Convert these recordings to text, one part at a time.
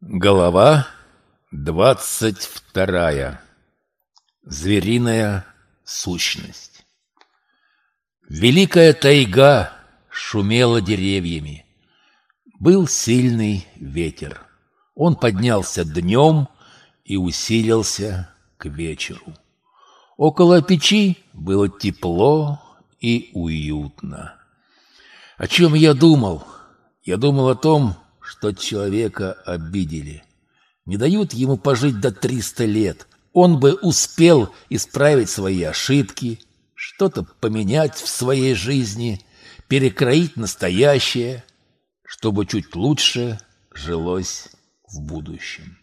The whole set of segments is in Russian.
Голова двадцать вторая. Звериная сущность. Великая тайга шумела деревьями. Был сильный ветер. Он поднялся днем и усилился к вечеру. Около печи было тепло и уютно. О чем я думал? Я думал о том, что человека обидели. Не дают ему пожить до 300 лет. Он бы успел исправить свои ошибки, что-то поменять в своей жизни, перекроить настоящее, чтобы чуть лучше жилось в будущем.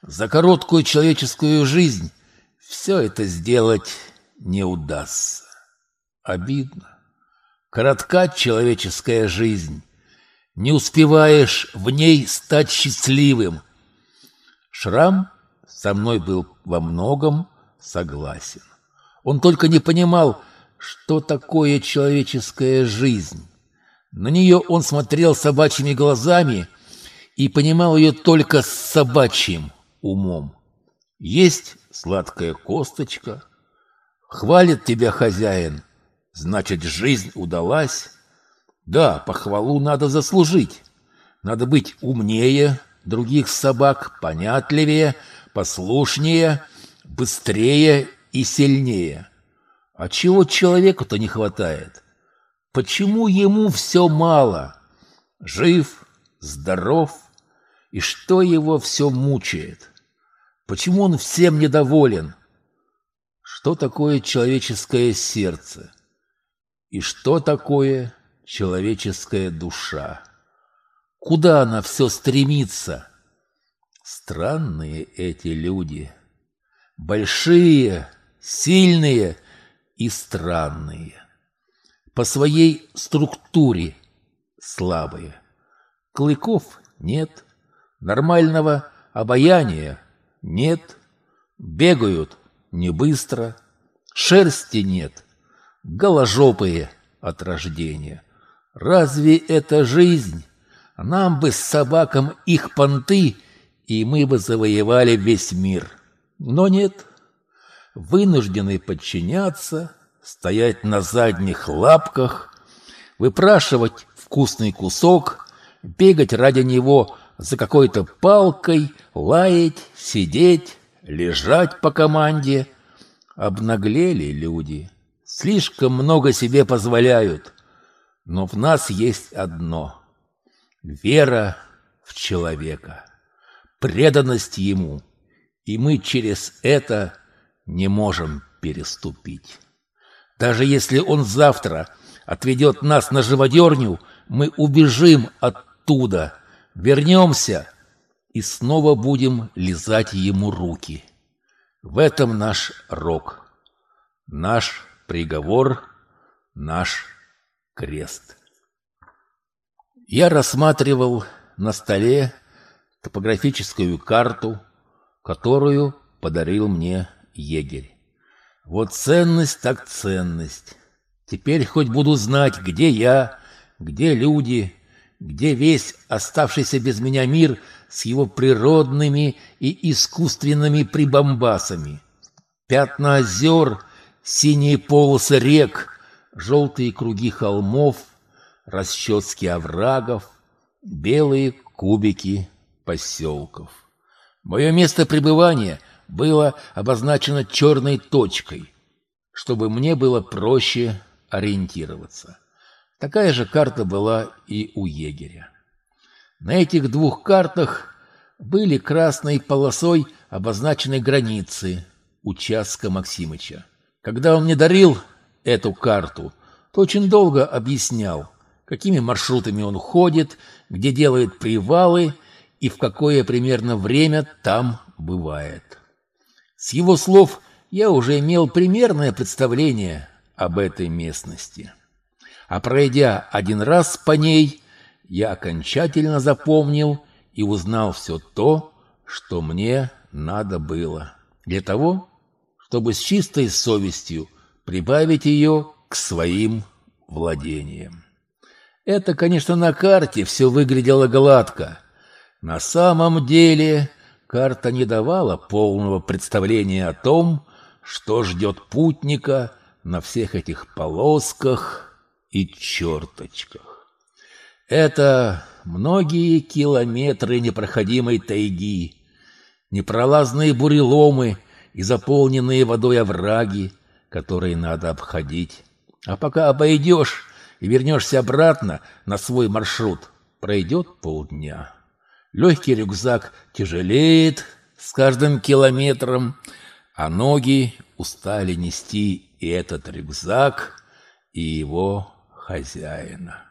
За короткую человеческую жизнь все это сделать не удастся. Обидно. Коротка человеческая жизнь, не успеваешь в ней стать счастливым. Шрам со мной был во многом согласен. Он только не понимал, что такое человеческая жизнь. На нее он смотрел собачьими глазами и понимал ее только с собачьим умом. Есть сладкая косточка, хвалит тебя хозяин, значит, жизнь удалась, да, похвалу надо заслужить. Надо быть умнее других собак, понятливее, послушнее, быстрее и сильнее. А чего человеку-то не хватает? Почему ему все мало? Жив, здоров, и что его все мучает? Почему он всем недоволен? Что такое человеческое сердце? И что такое человеческая душа. Куда она все стремится? Странные эти люди. Большие, сильные и странные. По своей структуре слабые. Клыков нет, нормального обаяния нет, бегают не быстро, шерсти нет, голожопые от рождения. Разве это жизнь? Нам бы с собакам их понты, и мы бы завоевали весь мир. Но нет. Вынуждены подчиняться, стоять на задних лапках, выпрашивать вкусный кусок, бегать ради него за какой-то палкой, лаять, сидеть, лежать по команде. Обнаглели люди, слишком много себе позволяют. Но в нас есть одно — вера в человека, преданность ему, и мы через это не можем переступить. Даже если он завтра отведет нас на живодерню, мы убежим оттуда, вернемся и снова будем лизать ему руки. В этом наш рок, наш приговор, наш крест. Я рассматривал на столе топографическую карту, которую подарил мне егерь. Вот ценность так ценность. Теперь хоть буду знать, где я, где люди, где весь оставшийся без меня мир с его природными и искусственными прибамбасами. Пятна озер, синие полосы рек — желтые круги холмов, расчески оврагов, белые кубики поселков. Мое место пребывания было обозначено черной точкой, чтобы мне было проще ориентироваться. Такая же карта была и у егеря. На этих двух картах были красной полосой обозначены границы участка Максимыча. Когда он мне дарил эту карту, то очень долго объяснял, какими маршрутами он ходит, где делает привалы и в какое примерно время там бывает. С его слов я уже имел примерное представление об этой местности. А пройдя один раз по ней, я окончательно запомнил и узнал все то, что мне надо было. Для того, чтобы с чистой совестью прибавить ее к своим владениям. Это, конечно, на карте все выглядело гладко, На самом деле карта не давала полного представления о том, что ждет путника на всех этих полосках и черточках. Это многие километры непроходимой тайги, непролазные буреломы и заполненные водой овраги, которые надо обходить. А пока обойдешь и вернешься обратно на свой маршрут, пройдет полдня. Легкий рюкзак тяжелеет с каждым километром, а ноги устали нести и этот рюкзак, и его хозяина.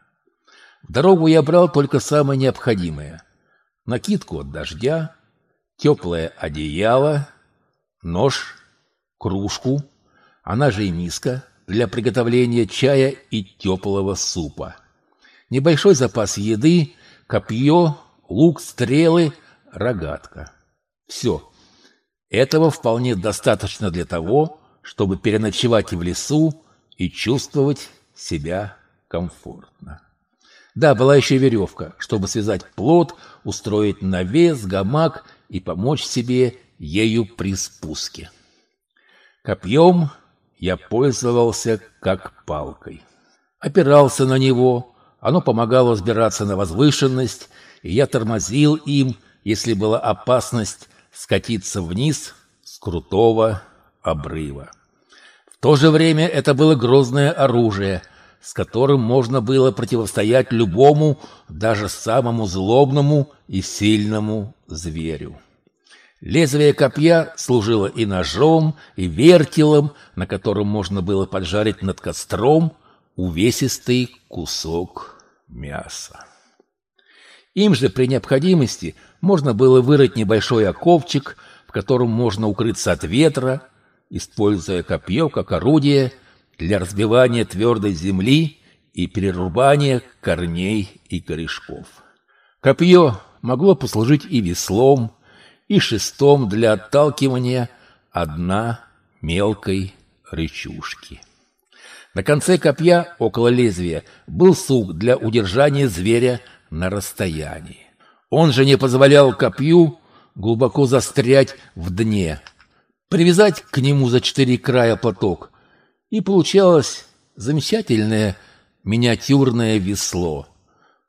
В дорогу я брал только самое необходимое. Накидку от дождя, теплое одеяло, нож, кружку, она же и миска для приготовления чая и теплого супа. Небольшой запас еды, копье, лук, стрелы, рогатка. Все. Этого вполне достаточно для того, чтобы переночевать в лесу и чувствовать себя комфортно. Да, была еще веревка, чтобы связать плод, устроить навес, гамак и помочь себе ею при спуске. Копьем я пользовался как палкой. Опирался на него, оно помогало взбираться на возвышенность, и я тормозил им, если была опасность скатиться вниз с крутого обрыва. В то же время это было грозное оружие, с которым можно было противостоять любому, даже самому злобному и сильному зверю. Лезвие копья служило и ножом, и вертелом, на котором можно было поджарить над костром увесистый кусок мяса. Им же при необходимости можно было вырыть небольшой оковчик, в котором можно укрыться от ветра, используя копье как орудие для разбивания твердой земли и перерубания корней и корешков. Копье могло послужить и веслом, и шестом для отталкивания одна мелкой рычушки. На конце копья, около лезвия, был сук для удержания зверя на расстоянии. Он же не позволял копью глубоко застрять в дне. Привязать к нему за четыре края платок, и получалось замечательное миниатюрное весло.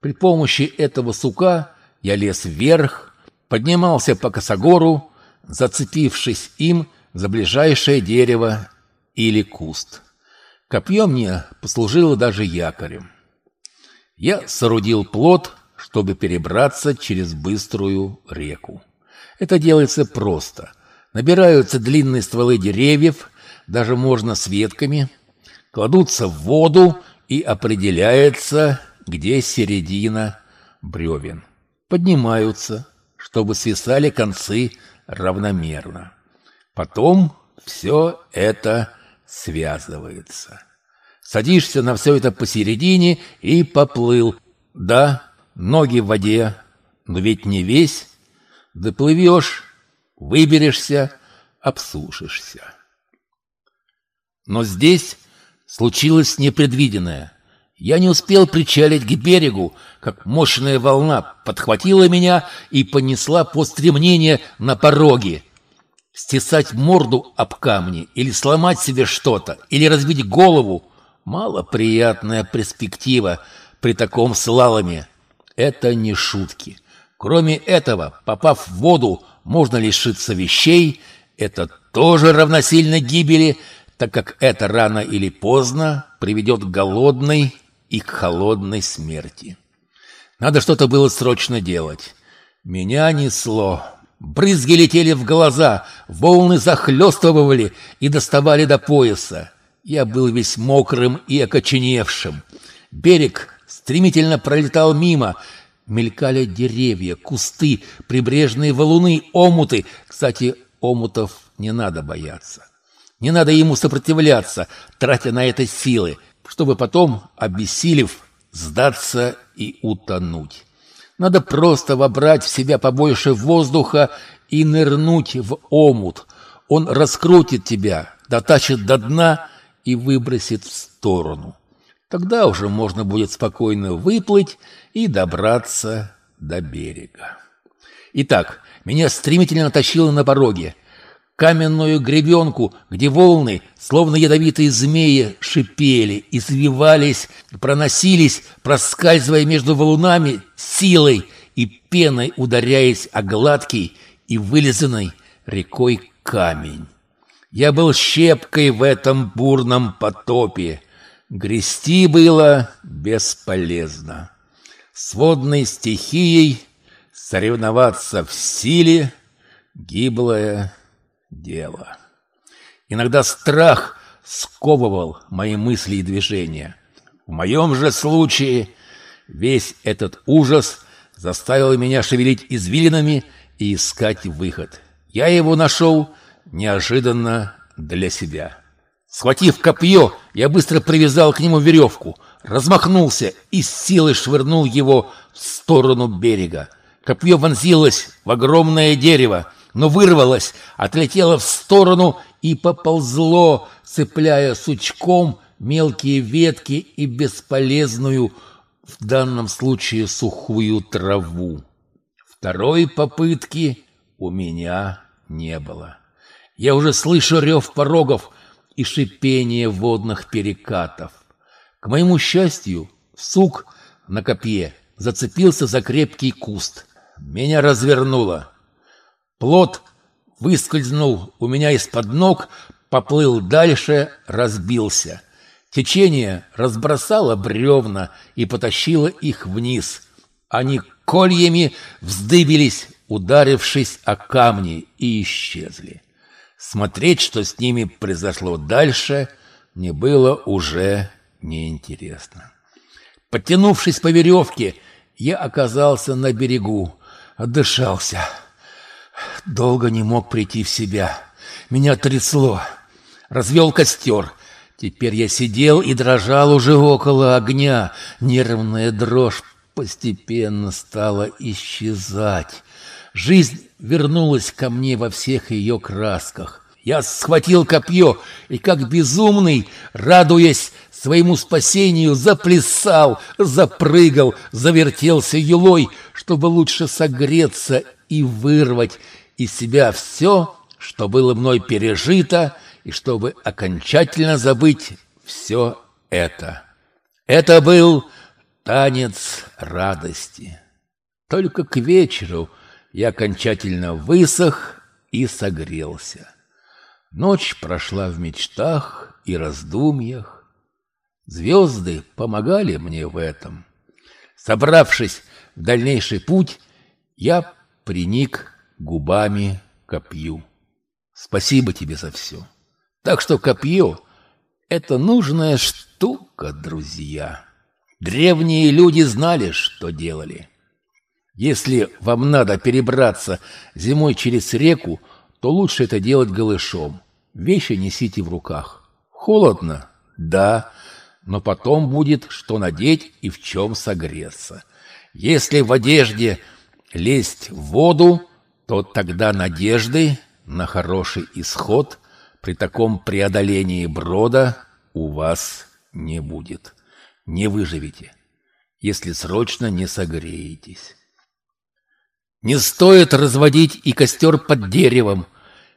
При помощи этого сука я лез вверх, поднимался по косогору, зацепившись им за ближайшее дерево или куст. Копье мне послужило даже якорем. Я соорудил плот, чтобы перебраться через быструю реку. Это делается просто. Набираются длинные стволы деревьев, даже можно с ветками, кладутся в воду и определяется, где середина бревен. Поднимаются, чтобы свисали концы равномерно. Потом все это связывается. Садишься на все это посередине и поплыл. Да, ноги в воде, но ведь не весь. Доплывешь, выберешься, обсушишься. Но здесь случилось непредвиденное. Я не успел причалить к берегу, как мощная волна подхватила меня и понесла по стремнение на пороге. Стесать морду об камни или сломать себе что-то, или разбить голову — Малоприятная перспектива при таком слаломе. Это не шутки. Кроме этого, попав в воду, можно лишиться вещей. Это тоже равносильно гибели, так как это рано или поздно приведет к голодной и к холодной смерти. Надо что-то было срочно делать. Меня несло. Брызги летели в глаза, волны захлестывали и доставали до пояса. Я был весь мокрым и окоченевшим. Берег стремительно пролетал мимо. Мелькали деревья, кусты, прибрежные валуны, омуты. Кстати, омутов не надо бояться. Не надо ему сопротивляться, тратя на это силы, чтобы потом, обессилев, сдаться и утонуть. Надо просто вобрать в себя побольше воздуха и нырнуть в омут. Он раскрутит тебя, дотащит до дна и выбросит в сторону. Тогда уже можно будет спокойно выплыть и добраться до берега. Итак, меня стремительно тащило на пороге. Каменную гребенку, где волны, словно ядовитые змеи, шипели, извивались, проносились, проскальзывая между валунами силой и пеной ударяясь о гладкий и вылизанный рекой камень. Я был щепкой в этом бурном потопе. Грести было бесполезно. С водной стихией соревноваться в силе — гиблое дело. Иногда страх сковывал мои мысли и движения. В моем же случае весь этот ужас заставил меня шевелить извилинами и искать выход. Я его нашел неожиданно для себя. Схватив копье, я быстро привязал к нему веревку, размахнулся и с силой швырнул его в сторону берега. Копье вонзилось в огромное дерево, но вырвалось, отлетело в сторону и поползло, цепляя сучком мелкие ветки и бесполезную, в данном случае сухую траву. Второй попытки у меня не было. Я уже слышу рев порогов и шипение водных перекатов. К моему счастью, сук на копье зацепился за крепкий куст. Меня развернуло. Плод выскользнул у меня из-под ног, поплыл дальше, разбился. Течение разбросало бревна и потащило их вниз. Они кольями вздыбились, ударившись о камни, и исчезли. Смотреть, что с ними произошло дальше, мне было уже неинтересно. Подтянувшись по веревке, я оказался на берегу отдышался. Долго не мог прийти в себя. Меня трясло. Развел костер. Теперь я сидел и дрожал уже около огня. Нервная дрожь постепенно стала исчезать. Жизнь вернулась ко мне во всех ее красках. Я схватил копье и, как безумный, радуясь своему спасению, заплясал, запрыгал, завертелся юлой, чтобы лучше согреться и вырвать из себя все, что было мной пережито, и чтобы окончательно забыть все это. Это был танец радости. Только к вечеру я окончательно высох и согрелся. Ночь прошла в мечтах и раздумьях. Звезды помогали мне в этом. Собравшись в дальнейший путь, я приник губами копью. Спасибо тебе за все. Так что копье — это нужная штука, друзья. Древние люди знали, что делали. Если вам надо перебраться зимой через реку, то лучше это делать голышом. Вещи несите в руках. Холодно? Да, но потом будет что надеть и в чем согреться. Если в одежде лезть в воду, то тогда надежды на хороший исход при таком преодолении брода у вас не будет. Не выживете, если срочно не согреетесь. Не стоит разводить и костер под деревом,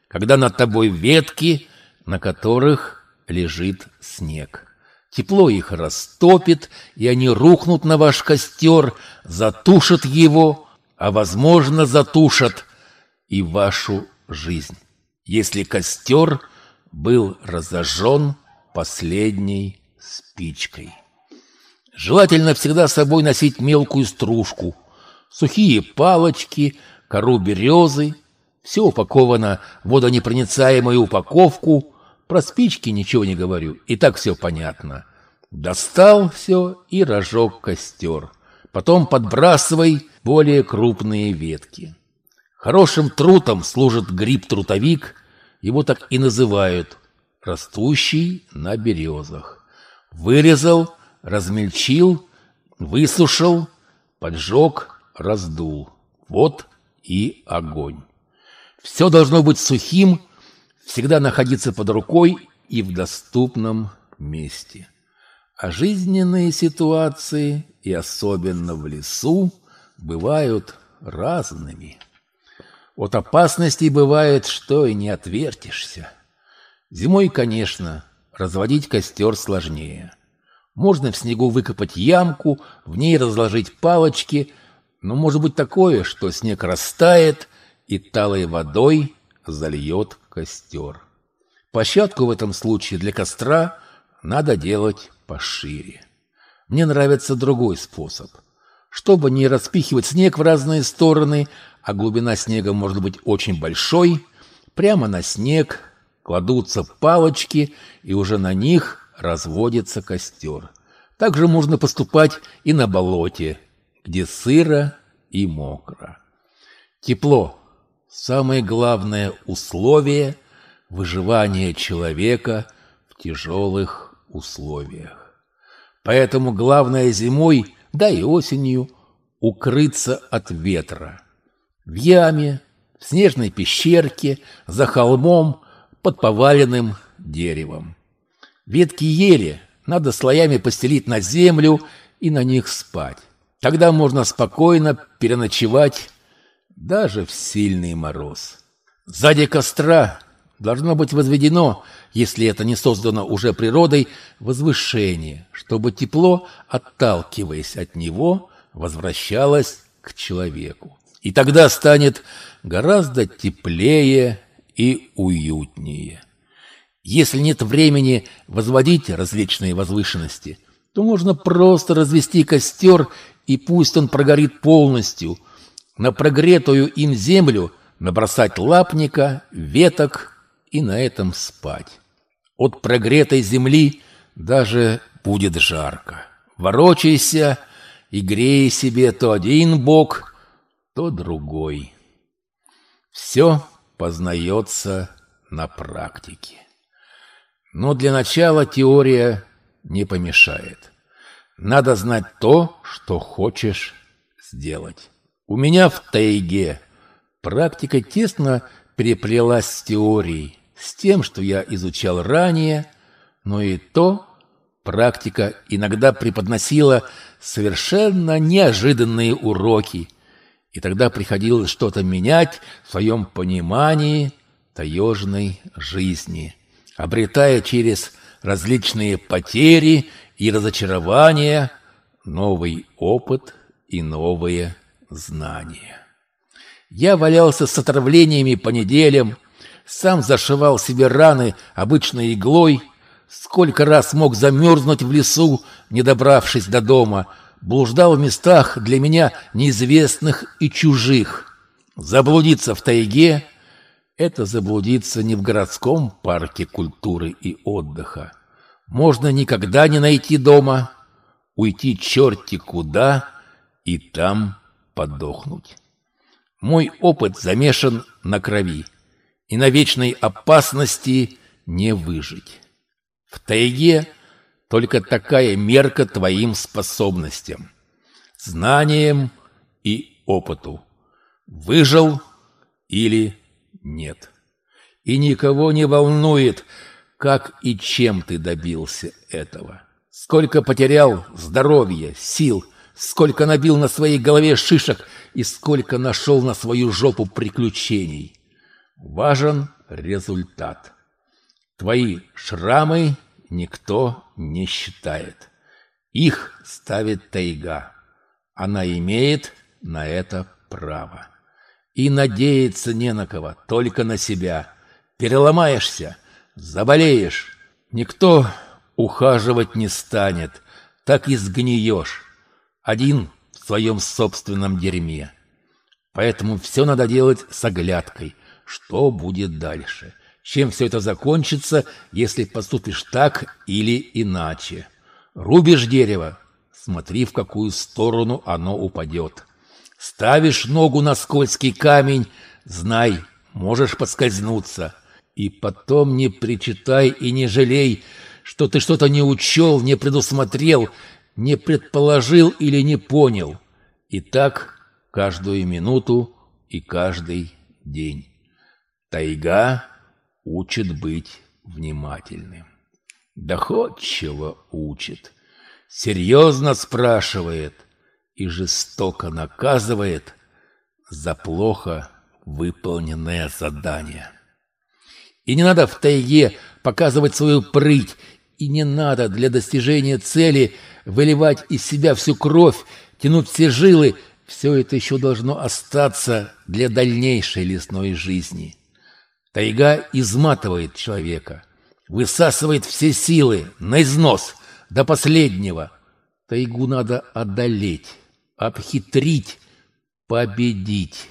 когда над тобой ветки, на которых лежит снег. Тепло их растопит, и они рухнут на ваш костер, затушат его, а, возможно, затушат и вашу жизнь, если костер был разожжен последней спичкой. Желательно всегда с собой носить мелкую стружку, сухие палочки, кору березы. Все упаковано в водонепроницаемую упаковку, про спички ничего не говорю, и так все понятно. Достал все и разжег костер. Потом подбрасывай более крупные ветки. Хорошим трутом служит гриб-трутовик, его так и называют, растущий на березах. Вырезал, размельчил, высушил, поджег, раздул. Вот и огонь. Все должно быть сухим, всегда находиться под рукой и в доступном месте. А жизненные ситуации, и особенно в лесу, бывают разными. От опасностей бывает, что и не отвертишься. Зимой, конечно, разводить костер сложнее. Можно в снегу выкопать ямку, в ней разложить палочки, но может быть такое, что снег растает и талой водой зальет костер. Площадку в этом случае для костра надо делать пошире. Мне нравится другой способ. Чтобы не распихивать снег в разные стороны, а глубина снега может быть очень большой, прямо на снег кладутся палочки, и уже на них разводится костер. Также можно поступать и на болоте, где сыро и мокро. Тепло – самое главное условие – выживания человека в тяжелых условиях. Поэтому главное зимой, да и осенью, укрыться от ветра. В яме, в снежной пещерке, за холмом, под поваленным деревом. Ветки ели надо слоями постелить на землю и на них спать. Тогда можно спокойно переночевать даже в сильный мороз. Сзади костра должно быть возведено, если это не создано уже природой, возвышение, чтобы тепло, отталкиваясь от него, возвращалось к человеку. И тогда станет гораздо теплее и уютнее. Если нет времени возводить различные возвышенности, то можно просто развести костер, и пусть он прогорит полностью. На прогретую им землю набросать лапника, веток и на этом спать. От прогретой земли даже будет жарко. Ворочайся и грей себе то один бок, то другой. Все познается на практике. Но для начала теория не помешает. Надо знать то, что хочешь сделать. У меня в тайге практика тесно переплелась с теорией с тем, что я изучал ранее, но и то практика иногда преподносила совершенно неожиданные уроки, и тогда приходилось что-то менять в своем понимании таежной жизни, обретая через различные потери и разочарования новый опыт и новые знания. Я валялся с отравлениями по неделям, сам зашивал себе раны обычной иглой, сколько раз мог замерзнуть в лесу, не добравшись до дома, блуждал в местах для меня неизвестных и чужих. Заблудиться в тайге — это заблудиться не в городском парке культуры и отдыха. Можно никогда не найти дома, уйти черти куда и там подохнуть. Мой опыт замешан на крови и на вечной опасности не выжить. В тайге только такая мерка твоим способностям, знаниям и опыту. Выжил или нет. И никого не волнует, как и чем ты добился этого. Сколько потерял здоровья, сил, сколько набил на своей голове шишек и сколько нашел на свою жопу приключений. Важен результат. Твои шрамы никто не считает. Их ставит тайга. Она имеет на это право. И надеяться не на кого, только на себя. Переломаешься, заболеешь. Никто ухаживать не станет, так и сгниешь. Один в своем собственном дерьме. Поэтому все надо делать с оглядкой, что будет дальше. Чем все это закончится, если поступишь так или иначе. Рубишь дерево, смотри, в какую сторону оно упадет. Ставишь ногу на скользкий камень, знай, можешь подскользнуться. И потом не причитай и не жалей, что ты что-то не учел, не предусмотрел, не предположил или не понял. И так каждую минуту и каждый день. Тайга учит быть внимательным. Доходчиво учит, серьезно спрашивает и жестоко наказывает за плохо выполненное задание. И не надо в тайге показывать свою прыть, и не надо для достижения цели выливать из себя всю кровь, тянуть все жилы. Все это еще должно остаться для дальнейшей лесной жизни. Тайга изматывает человека, высасывает все силы на износ до последнего. Тайгу надо одолеть, обхитрить, победить.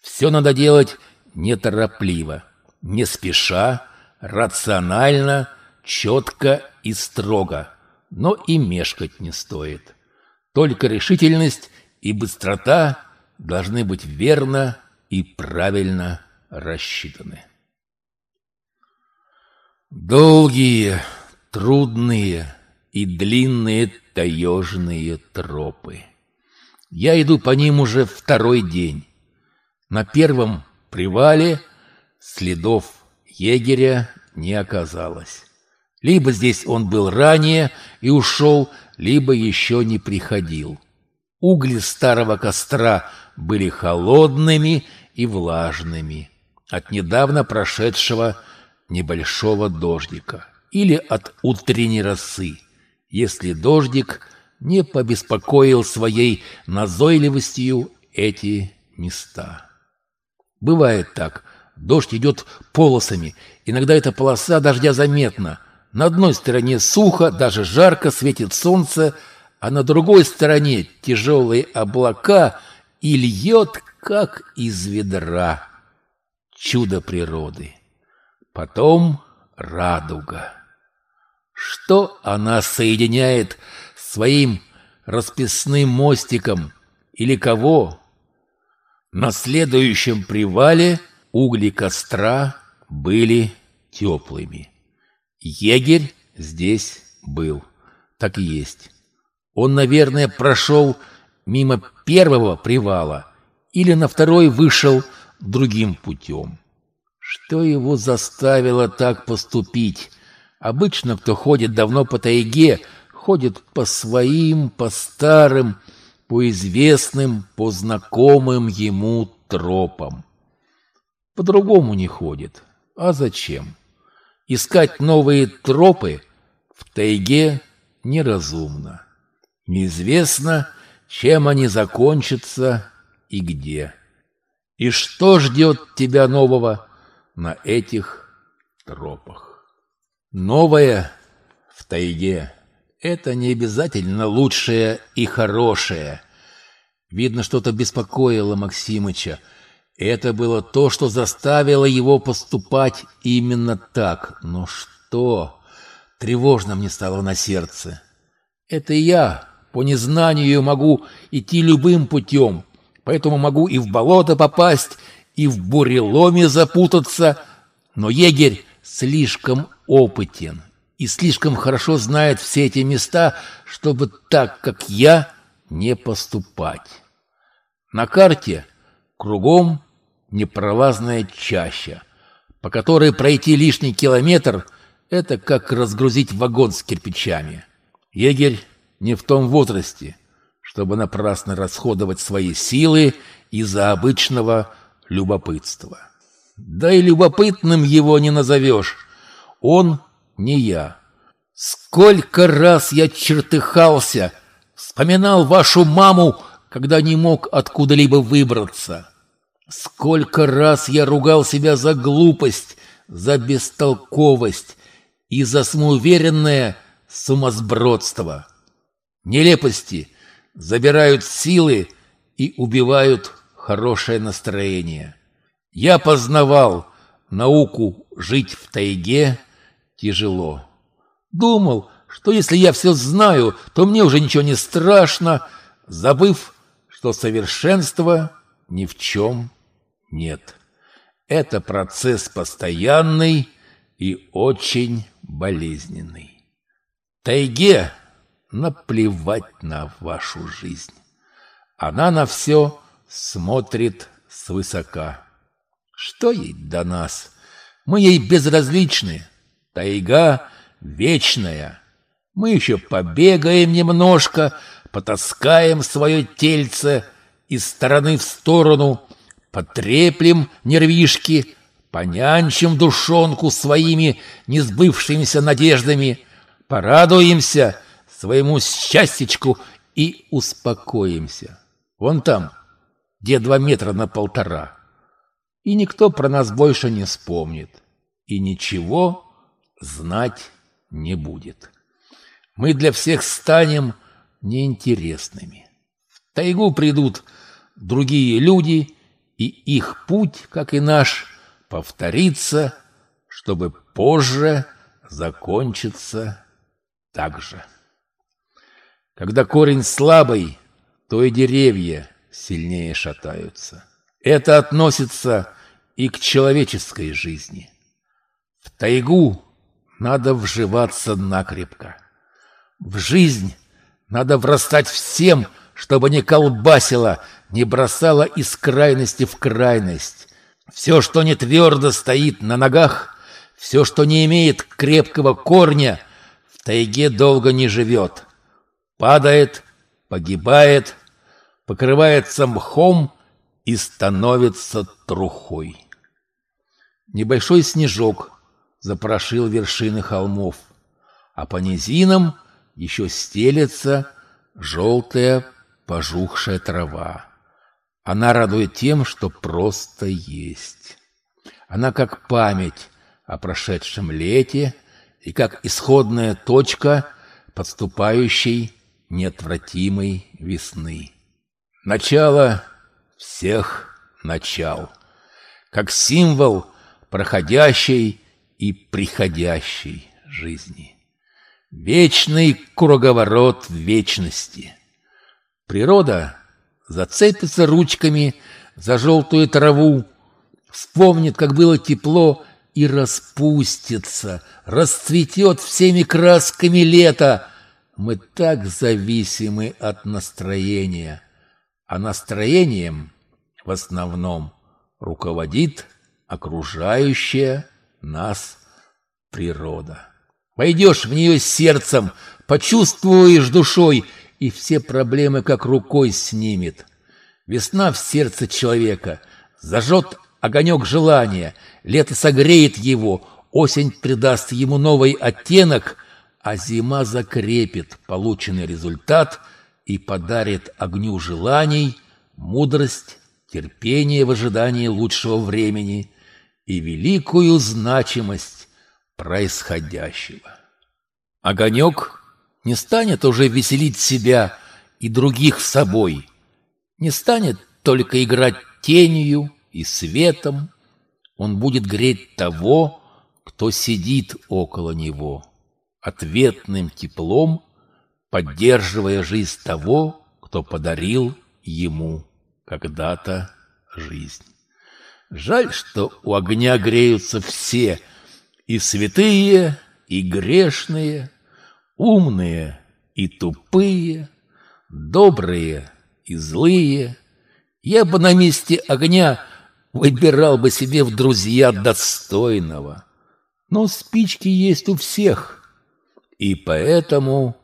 Все надо делать неторопливо, не спеша, рационально, четко и строго, но и мешкать не стоит. Только решительность и быстрота должны быть верно и правильно рассчитаны. Долгие, трудные и длинные таежные тропы. Я иду по ним уже второй день. На первом привале следов егеря не оказалось. Либо здесь он был ранее и ушел, либо еще не приходил. Угли старого костра были холодными и влажными от недавно прошедшего небольшого дождика или от утренней росы, если дождик не побеспокоил своей назойливостью эти места. Бывает так. Дождь идет полосами. Иногда эта полоса дождя заметна. На одной стороне сухо, даже жарко, светит солнце, а на другой стороне тяжелые облака и льет, как из ведра. Чудо природы. Потом радуга. Что она соединяет своим расписным мостиком или кого? На следующем привале угли костра были теплыми. Егерь здесь был. Так и есть. Он, наверное, прошел мимо первого привала или на второй вышел другим путем. Что его заставило так поступить? Обычно, кто ходит давно по тайге, ходит по своим, по старым, по известным, по знакомым ему тропам. По-другому не ходит. А зачем? Искать новые тропы в тайге неразумно. Неизвестно, чем они закончатся и где. И что ждет тебя нового на этих тропах? Новое в тайге — это не обязательно лучшее и хорошее. Видно, что-то беспокоило Максимыча. Это было то, что заставило его поступать именно так. Но что? Тревожно мне стало на сердце. Это я по незнанию могу идти любым путем, поэтому могу и в болото попасть, и в буреломе запутаться, но егерь слишком опытен и слишком хорошо знает все эти места, чтобы так, как я, не поступать. На карте кругом непролазная чаща, по которой пройти лишний километр – это как разгрузить вагон с кирпичами. Егерь не в том возрасте, чтобы напрасно расходовать свои силы из-за обычного любопытства. Да и любопытным его не назовешь. Он не я. Сколько раз я чертыхался, вспоминал вашу маму, когда не мог откуда-либо выбраться. Сколько раз я ругал себя за глупость, за бестолковость и за самоуверенное сумасбродство. Нелепости забирают силы и убивают хорошее настроение. Я познавал науку жить в тайге тяжело. Думал, что если я все знаю, то мне уже ничего не страшно, забыв, что совершенства ни в чем нет. Это процесс постоянный и очень болезненный. Тайге наплевать на вашу жизнь. Она на все смотрит свысока. Что ей до нас? Мы ей безразличны. Тайга вечная. Мы еще побегаем немножко, потаскаем свое тельце из стороны в сторону – потреплем нервишки, понянчим душонку своими несбывшимися надеждами, порадуемся своему счастьечку и успокоимся. Вон там, где два метра на полтора. И никто про нас больше не вспомнит. И ничего знать не будет. Мы для всех станем неинтересными. В тайгу придут другие люди, и их путь, как и наш, повторится, чтобы позже закончиться так же. Когда корень слабый, то и деревья сильнее шатаются. Это относится и к человеческой жизни. В тайгу надо вживаться накрепко. В жизнь надо врастать всем, чтобы не колбасило, не бросало из крайности в крайность. Все, что не твердо стоит на ногах, все, что не имеет крепкого корня, в тайге долго не живет. Падает, погибает, покрывается мхом и становится трухой. Небольшой снежок запрошил вершины холмов, а по низинам еще стелется желтая пожухшая трава. Она радует тем, что просто есть. Она как память о прошедшем лете и как исходная точка подступающей неотвратимой весны. Начало всех начал, как символ проходящей и приходящей жизни. Вечный круговорот вечности. Природа зацепится ручками за желтую траву, вспомнит, как было тепло, и распустится, расцветет всеми красками лета. Мы так зависимы от настроения, а настроением в основном руководит окружающая нас природа. Войдешь в нее сердцем, почувствуешь душой, и все проблемы как рукой снимет. Весна в сердце человека зажжет огонек желания, лето согреет его, осень придаст ему новый оттенок, а зима закрепит полученный результат и подарит огню желаний мудрость, терпение в ожидании лучшего времени и великую значимость происходящего. Огонек не станет уже веселить себя и других с собой, не станет только играть тенью и светом, он будет греть того, кто сидит около него, ответным теплом, поддерживая жизнь того, кто подарил ему когда-то жизнь. Жаль, что у огня греются все, и святые, и грешные, умные и тупые, добрые и злые. Я бы на месте огня выбирал бы себе в друзья достойного. Но спички есть у всех, и поэтому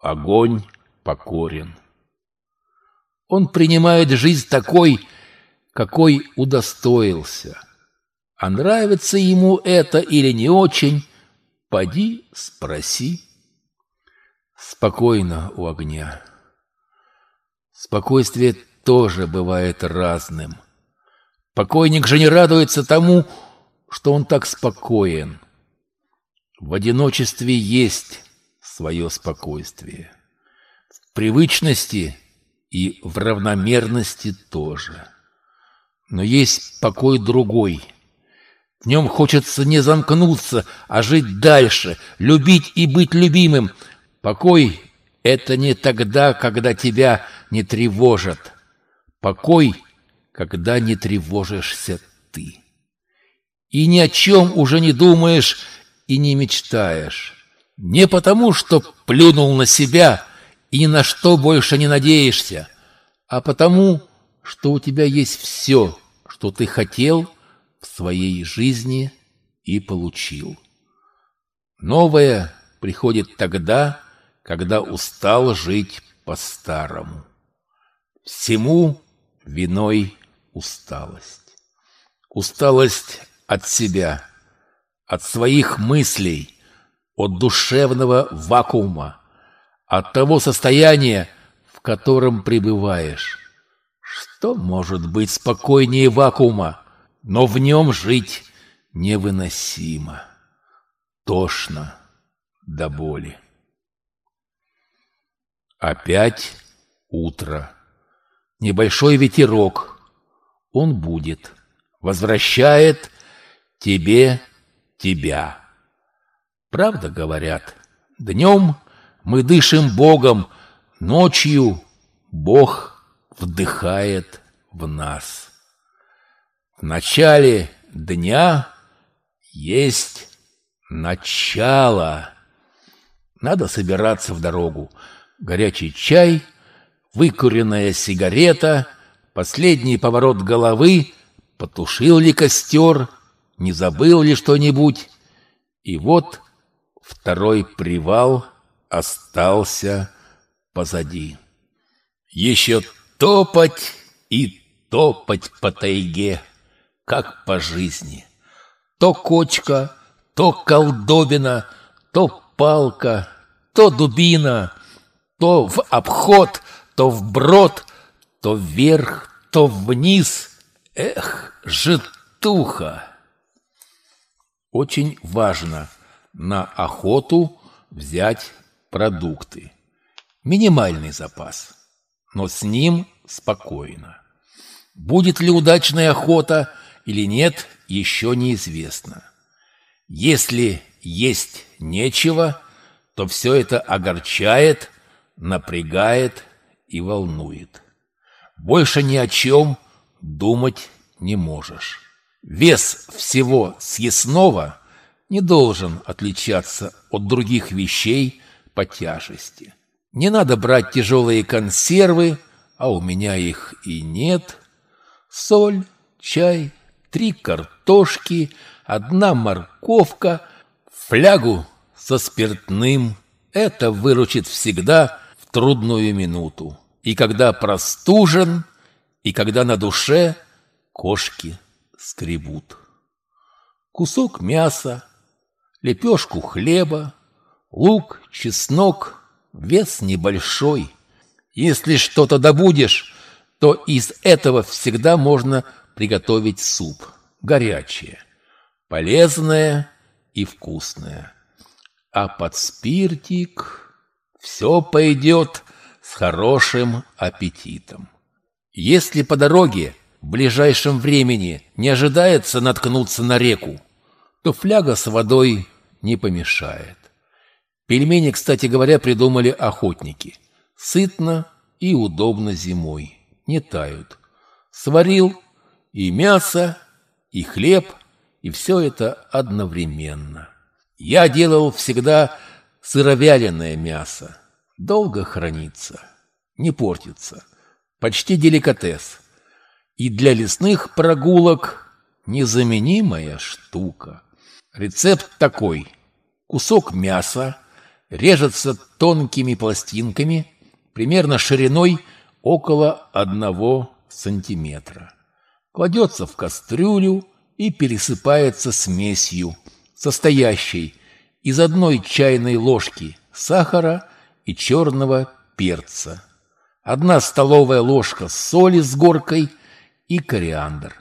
огонь покорен. Он принимает жизнь такой, какой удостоился. А нравится ему это или не очень, поди спроси. Спокойно у огня. Спокойствие тоже бывает разным. Покойник же не радуется тому, что он так спокоен. В одиночестве есть свое спокойствие. В привычности и в равномерности тоже. Но есть покой другой. В нем хочется не замкнуться, а жить дальше, любить и быть любимым. Покой — это не тогда, когда тебя не тревожат. Покой — когда не тревожишься ты. И ни о чем уже не думаешь и не мечтаешь. Не потому, что плюнул на себя и ни на что больше не надеешься, а потому, что у тебя есть все, что ты хотел в своей жизни и получил. Новое приходит тогда, когда устал жить по-старому. Всему виной усталость. Усталость от себя, от своих мыслей, от душевного вакуума, от того состояния, в котором пребываешь. Что может быть спокойнее вакуума, но в нем жить невыносимо, тошно до боли. Опять утро. Небольшой ветерок. Он будет. Возвращает тебе тебя. Правда говорят, днем мы дышим Богом, ночью Бог вдыхает в нас. В начале дня есть начало. Надо собираться в дорогу. Горячий чай, выкуренная сигарета, последний поворот головы, потушил ли костер, не забыл ли что-нибудь. И вот второй привал остался позади. Еще топать и топать по тайге, как по жизни. То кочка, то колдобина, то палка, то дубина, то в обход, то вброд, то вверх, то вниз. Эх, житуха! Очень важно на охоту взять продукты. Минимальный запас, но с ним спокойно. Будет ли удачная охота или нет, еще неизвестно. Если есть нечего, то все это огорчает, напрягает и волнует. Больше ни о чем думать не можешь. Вес всего съестного не должен отличаться от других вещей по тяжести. Не надо брать тяжелые консервы, а у меня их и нет. Соль, чай, три картошки, одна морковка, флягу со спиртным. Это выручит всегда в трудную минуту. И когда простужен, и когда на душе кошки скребут. Кусок мяса, лепешку хлеба, лук, чеснок, вес небольшой. Если что-то добудешь, то из этого всегда можно приготовить суп, горячее, полезное и вкусное. А под спиртик все пойдет с хорошим аппетитом. Если по дороге в ближайшем времени не ожидается наткнуться на реку, то фляга с водой не помешает. Пельмени, кстати говоря, придумали охотники. Сытно и удобно зимой, не тают. Сварил и мясо, и хлеб, и все это одновременно. Я делал всегда сыровяленое мясо. Долго хранится, не портится. Почти деликатес. И для лесных прогулок незаменимая штука. Рецепт такой. Кусок мяса режется тонкими пластинками, примерно шириной около одного сантиметра. Кладется в кастрюлю и пересыпается смесью, состоящей из одной чайной ложки сахара и черного перца, одна столовая ложка соли с горкой и кориандр.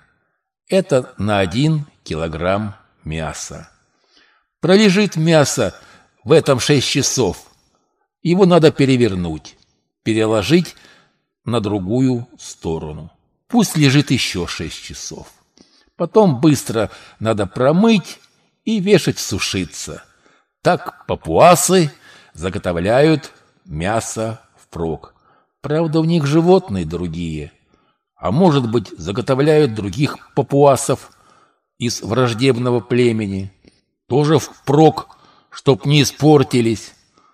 Это на один килограмм мяса. Пролежит мясо в этом 6 часов. Его надо перевернуть, переложить на другую сторону. Пусть лежит еще 6 часов. Потом быстро надо промыть и вешать сушиться. Так папуасы заготовляют мясо впрок. Правда, у них животные другие. А может быть, заготовляют других папуасов из враждебного племени. Тоже впрок, чтоб не испортились.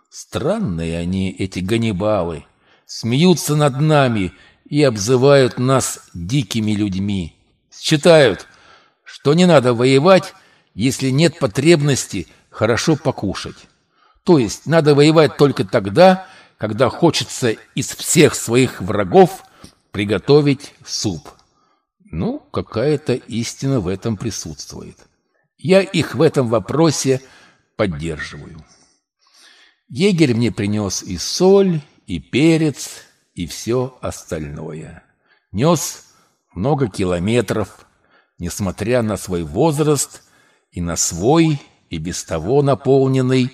Странные они, эти ганнибалы. Смеются над нами и обзывают нас дикими людьми. Считают, что не надо воевать, если нет потребности хорошо покушать. То есть надо воевать только тогда, когда хочется из всех своих врагов приготовить суп. Ну, какая-то истина в этом присутствует. Я их в этом вопросе поддерживаю. Егерь мне принес и соль, и перец, и все остальное. Нес много километров, несмотря на свой возраст и на свой, и без того наполненный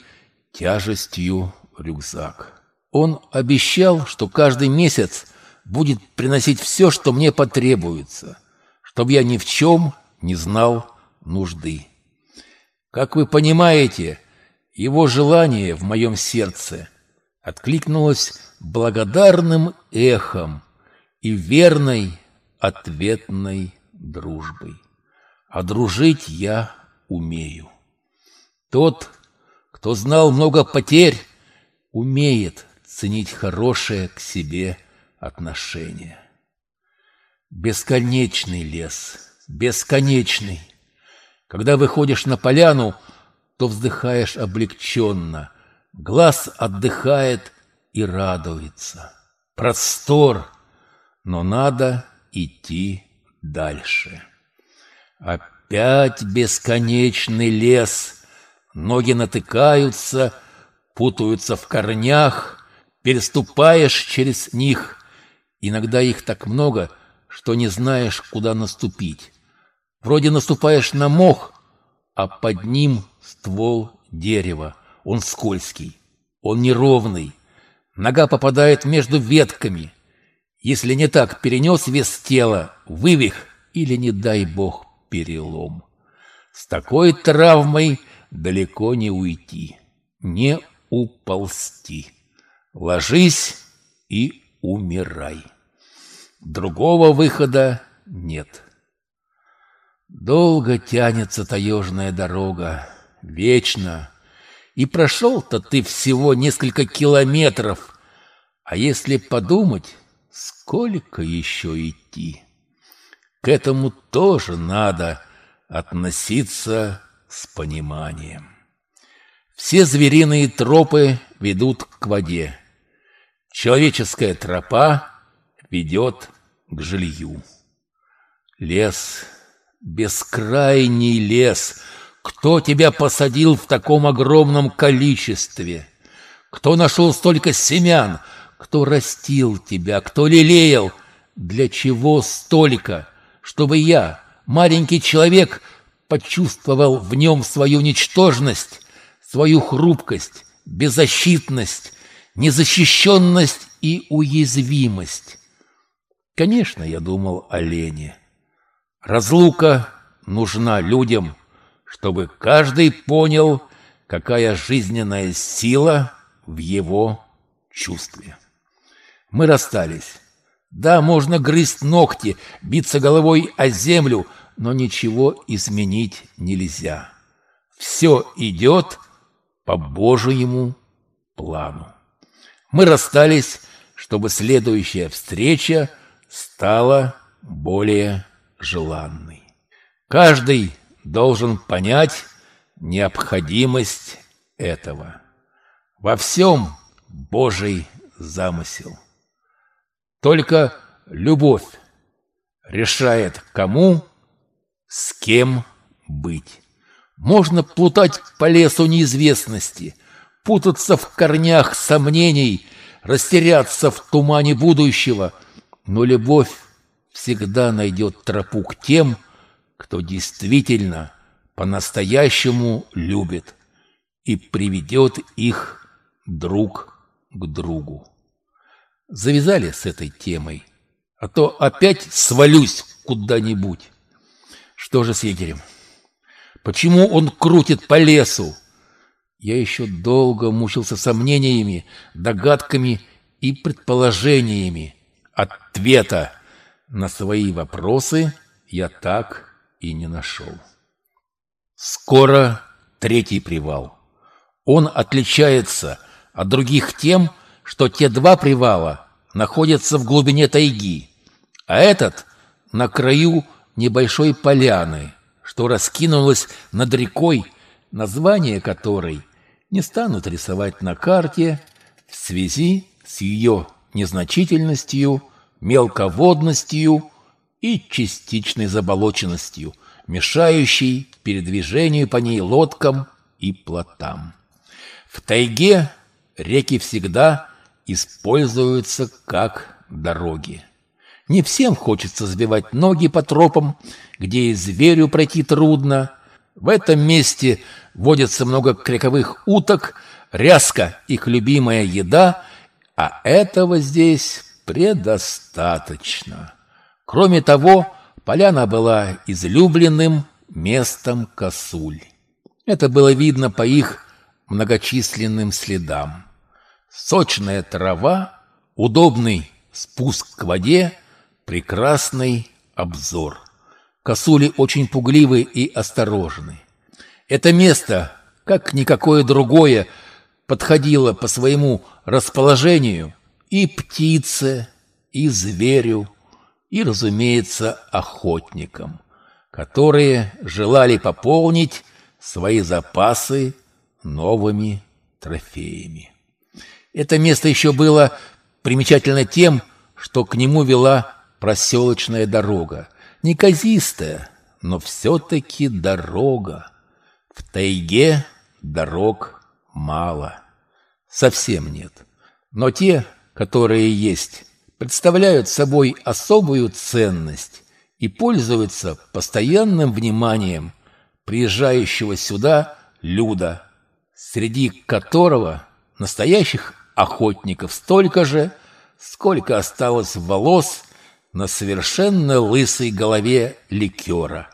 тяжестью рюкзак. Он обещал, что каждый месяц будет приносить все, что мне потребуется, чтобы я ни в чем не знал нужды. Как вы понимаете, его желание в моем сердце откликнулось благодарным эхом и верной ответной дружбой. А дружить я умею. Тот, кто знал много потерь, умеет ценить хорошее к себе отношение. Бесконечный лес, бесконечный. Когда выходишь на поляну, то вздыхаешь облегченно, глаз отдыхает и радуется. Простор, но надо идти дальше. Опять бесконечный лес, ноги натыкаются, путаются в корнях, переступаешь через них. Иногда их так много, что не знаешь, куда наступить. Вроде наступаешь на мох, а под ним ствол дерева. Он скользкий, он неровный. Нога попадает между ветками. Если не так, перенес вес тела, вывих или, не дай бог, перелом. С такой травмой далеко не уйти, не уползти. Ложись и умирай. Другого выхода нет. Долго тянется таежная дорога, вечно. И прошел-то ты всего несколько километров. А если подумать, сколько еще идти? К этому тоже надо относиться с пониманием. Все звериные тропы ведут к воде. Человеческая тропа ведет к жилью. Лес, бескрайний лес. Кто тебя посадил в таком огромном количестве? Кто нашел столько семян? Кто растил тебя? Кто лелеял? Для чего столько? Чтобы я, маленький человек, почувствовал в нем свою ничтожность, свою хрупкость, беззащитность, незащищенность и уязвимость. Конечно, я думал о Лене. Разлука нужна людям, чтобы каждый понял, какая жизненная сила в его чувстве. Мы расстались. Да, можно грызть ногти, биться головой о землю, но ничего изменить нельзя. Все идет по Божьему плану. Мы расстались, чтобы следующая встреча стала более желанной. Каждый должен понять необходимость этого. Во всем Божий замысел. Только любовь решает, кому, с кем быть. Можно плутать по лесу неизвестности, путаться в корнях сомнений, растеряться в тумане будущего, но любовь всегда найдет тропу к тем, кто действительно по-настоящему любит и приведет их друг к другу завязали с этой темой, а то опять свалюсь куда-нибудь. Что же с егерем? Почему он крутит по лесу? Я еще долго мучился сомнениями, догадками и предположениями. Ответа на свои вопросы я так и не нашел. Скоро третий привал. Он отличается от других тем, что те два привала находятся в глубине тайги, а этот на краю небольшой поляны, что раскинулась над рекой, название которой не станут рисовать на карте в связи с ее незначительностью, мелководностью и частичной заболоченностью, мешающей передвижению по ней лодкам и плотам. В тайге реки всегда используются как дороги. Не всем хочется сбивать ноги по тропам, где и зверю пройти трудно. В этом месте водится много крековых уток, ряска – их любимая еда, а этого здесь предостаточно. Кроме того, поляна была излюбленным местом косуль. Это было видно по их многочисленным следам. Сочная трава, удобный спуск к воде, прекрасный обзор. Косули очень пугливы и осторожны. Это место, как никакое другое, подходило по своему расположению и птице, и зверю, и, разумеется, охотникам, которые желали пополнить свои запасы новыми трофеями. Это место еще было примечательно тем, что к нему вела проселочная дорога. Неказистая, но все-таки дорога. В тайге дорог мало. Совсем нет. Но те, которые есть, представляют собой особую ценность и пользуются постоянным вниманием приезжающего сюда люда, среди которого настоящих охотников столько же, сколько осталось волос на совершенно лысой голове ликера,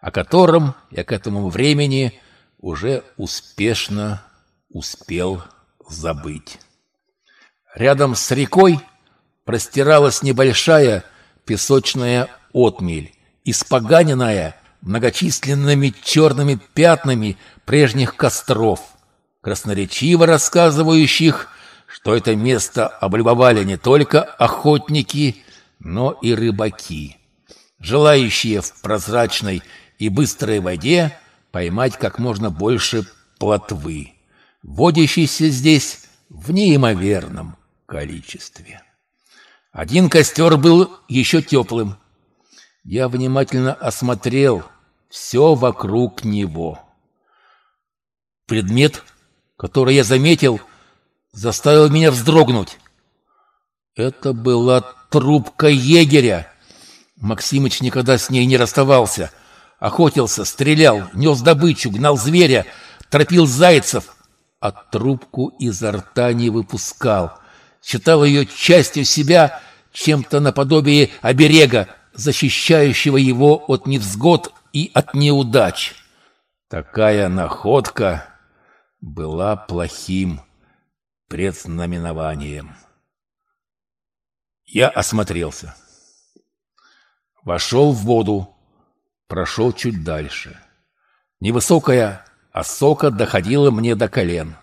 о котором я к этому времени уже успешно успел забыть. Рядом с рекой простиралась небольшая песочная отмель, испоганенная многочисленными черными пятнами прежних костров, красноречиво рассказывающих, что это место облюбовали не только охотники, но и рыбаки, желающие в прозрачной и быстрой воде поймать как можно больше плотвы, водящейся здесь в неимоверном количестве. Один костер был еще теплым. Я внимательно осмотрел все вокруг него. Предмет, который я заметил, заставил меня вздрогнуть. Это была трубка егеря. Максимыч никогда с ней не расставался. Охотился, стрелял, нес добычу, гнал зверя, торопил зайцев, а трубку изо рта не выпускал. Считал ее частью себя, чем-то наподобие оберега, защищающего его от невзгод и от неудач. Такая находка была плохим предзнаменованием. Я осмотрелся. Вошел в воду, прошел чуть дальше. Невысокая осока доходила мне до колен.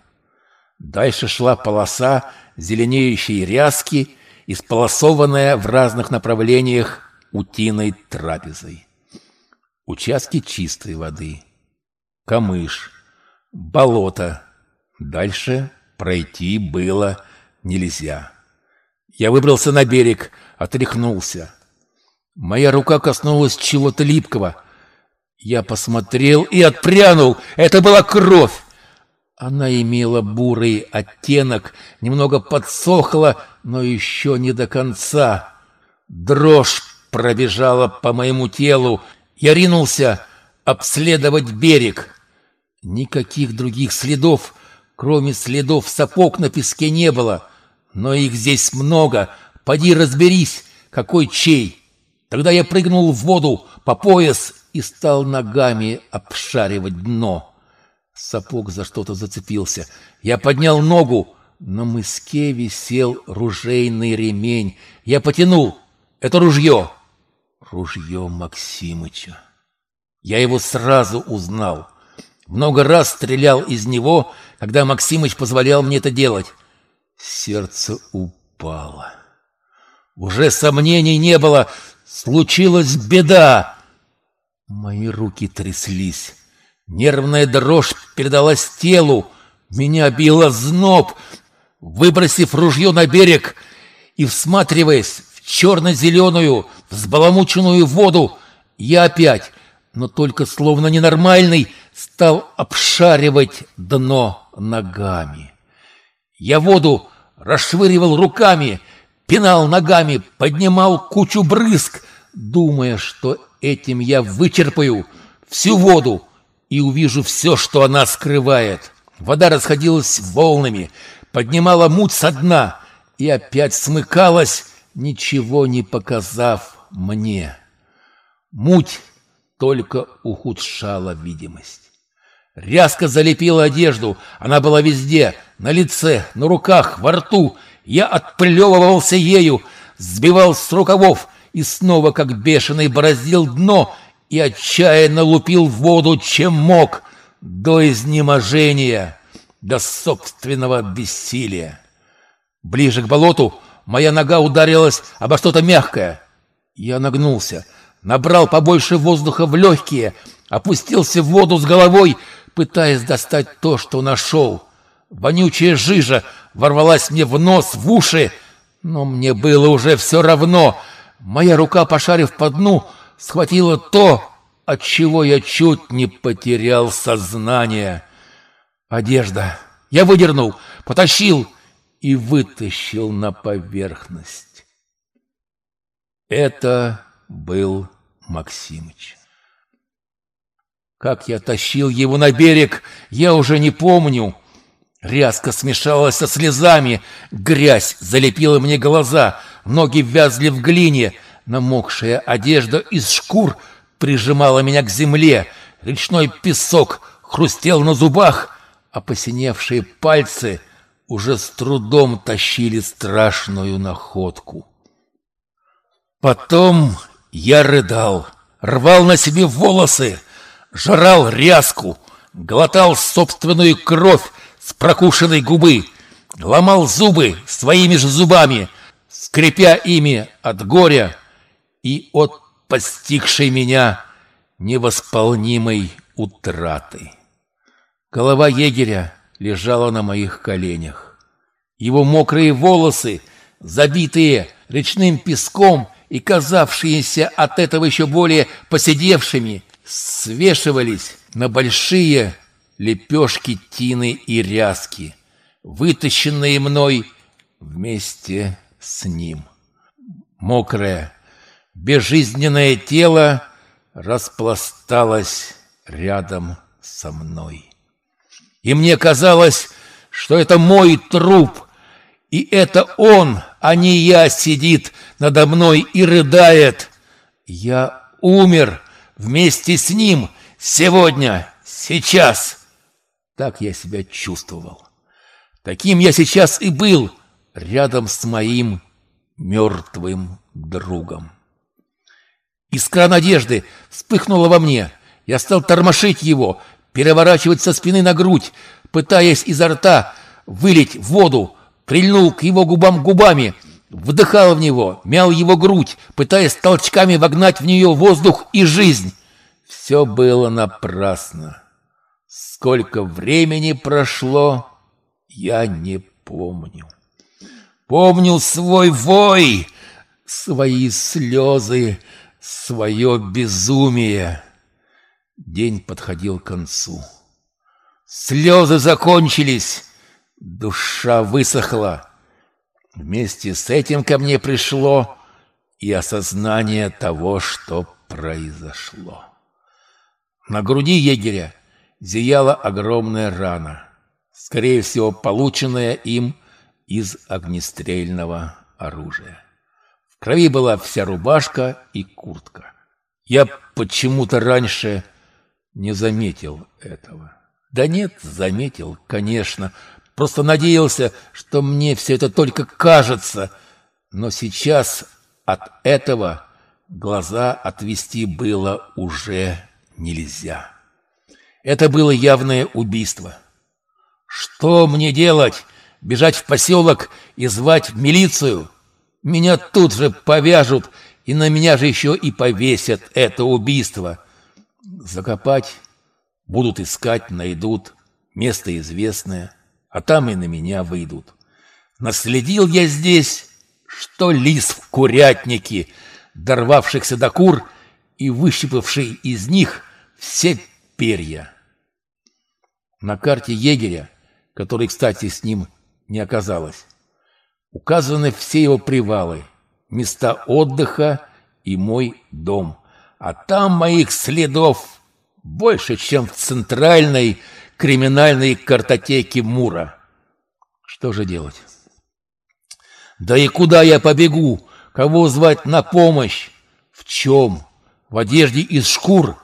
Дальше шла полоса зеленеющей ряски, исполосованная в разных направлениях утиной трапезой. Участки чистой воды, камыш, болото. Дальше пройти было нельзя. Я выбрался на берег, отряхнулся. Моя рука коснулась чего-то липкого. Я посмотрел и отпрянул. Это была кровь. Она имела бурый оттенок, немного подсохла, но еще не до конца. Дрожь пробежала по моему телу. Я ринулся обследовать берег. Никаких других следов, кроме следов сапог на песке, не было. Но их здесь много. Поди разберись, какой чей. Тогда я прыгнул в воду по пояс и стал ногами обшаривать дно. Сапог за что-то зацепился. Я поднял ногу. На мыске висел ружейный ремень. Я потянул. Это ружье. Ружье Максимыча. Я его сразу узнал. Много раз стрелял из него, когда Максимыч позволял мне это делать. Сердце упало. Уже сомнений не было. Случилась беда. Мои руки тряслись. Нервная дрожь передалась телу. Меня било зноб. Выбросив ружье на берег и всматриваясь в черно-зеленую, взбаламученную воду. Я опять, но только словно ненормальный, стал обшаривать дно ногами. Я воду расшвыривал руками, пинал ногами, поднимал кучу брызг, думая, что этим я вычерпаю всю воду и увижу все, что она скрывает. Вода расходилась волнами, поднимала муть со дна и опять смыкалась, ничего не показав мне. Муть только ухудшала видимость. Рязко залепила одежду, она была везде, на лице, на руках, во рту. Я отплевывался ею, сбивал с рукавов и снова, как бешеный, бороздил дно и отчаянно лупил в воду, чем мог, до изнеможения, до собственного бессилия. Ближе к болоту моя нога ударилась обо что-то мягкое. Я нагнулся, набрал побольше воздуха в легкие, опустился в воду с головой, пытаясь достать то, что нашел. Вонючая жижа ворвалась мне в нос, в уши, но мне было уже все равно. Моя рука, пошарив по дну, схватила то, от чего я чуть не потерял сознание. Одежда. Я выдернул, потащил и вытащил на поверхность. Это был Максимыч. Как я тащил его на берег, я уже не помню. Рязко смешалась со слезами, грязь залепила мне глаза, ноги вязли в глине, намокшая одежда из шкур прижимала меня к земле, речной песок хрустел на зубах, а посиневшие пальцы уже с трудом тащили страшную находку. Потом я рыдал, рвал на себе волосы, жрал ряску, глотал собственную кровь с прокушенной губы, ломал зубы своими же зубами, скрипя ими от горя и от постигшей меня невосполнимой утраты. Голова егеря лежала на моих коленях. Его мокрые волосы, забитые речным песком и казавшиеся от этого еще более поседевшими, свешивались на большие лепешки тины и ряски, вытащенные мной вместе с ним. Мокрое, безжизненное тело распласталось рядом со мной. И мне казалось, что это мой труп, и это он, а не я, сидит надо мной и рыдает. Я умер, вместе с ним сегодня, сейчас. Так я себя чувствовал. Таким я сейчас и был рядом с моим мертвым другом. Искра надежды вспыхнула во мне. Я стал тормошить его, переворачивать со спины на грудь, пытаясь изо рта вылить воду, прильнул к его губам губами — вдыхал в него, мял его грудь, пытаясь толчками вогнать в нее воздух и жизнь. Все было напрасно. Сколько времени прошло, я не помню. Помню свой вой, свои слезы, свое безумие. День подходил к концу. Слезы закончились, душа высохла. Вместе с этим ко мне пришло и осознание того, что произошло. На груди егеря зияла огромная рана, скорее всего, полученная им из огнестрельного оружия. В крови была вся рубашка и куртка. Я почему-то раньше не заметил этого. Да нет, заметил, конечно, Просто надеялся, что мне все это только кажется. Но сейчас от этого глаза отвести было уже нельзя. Это было явное убийство. Что мне делать? Бежать в поселок и звать в милицию? Меня тут же повяжут, и на меня же еще и повесят это убийство. Закопать? Будут искать, найдут. Место известное а там и на меня выйдут. Наследил я здесь, что лис в курятнике, дорвавшихся до кур и выщипавший из них все перья. На карте егеря, которой, кстати, с ним не оказалось, указаны все его привалы, места отдыха и мой дом. А там моих следов больше, чем в центральной криминальной картотеке Мура. Что же делать? Да и куда я побегу? Кого звать на помощь? В чем? В одежде из шкур?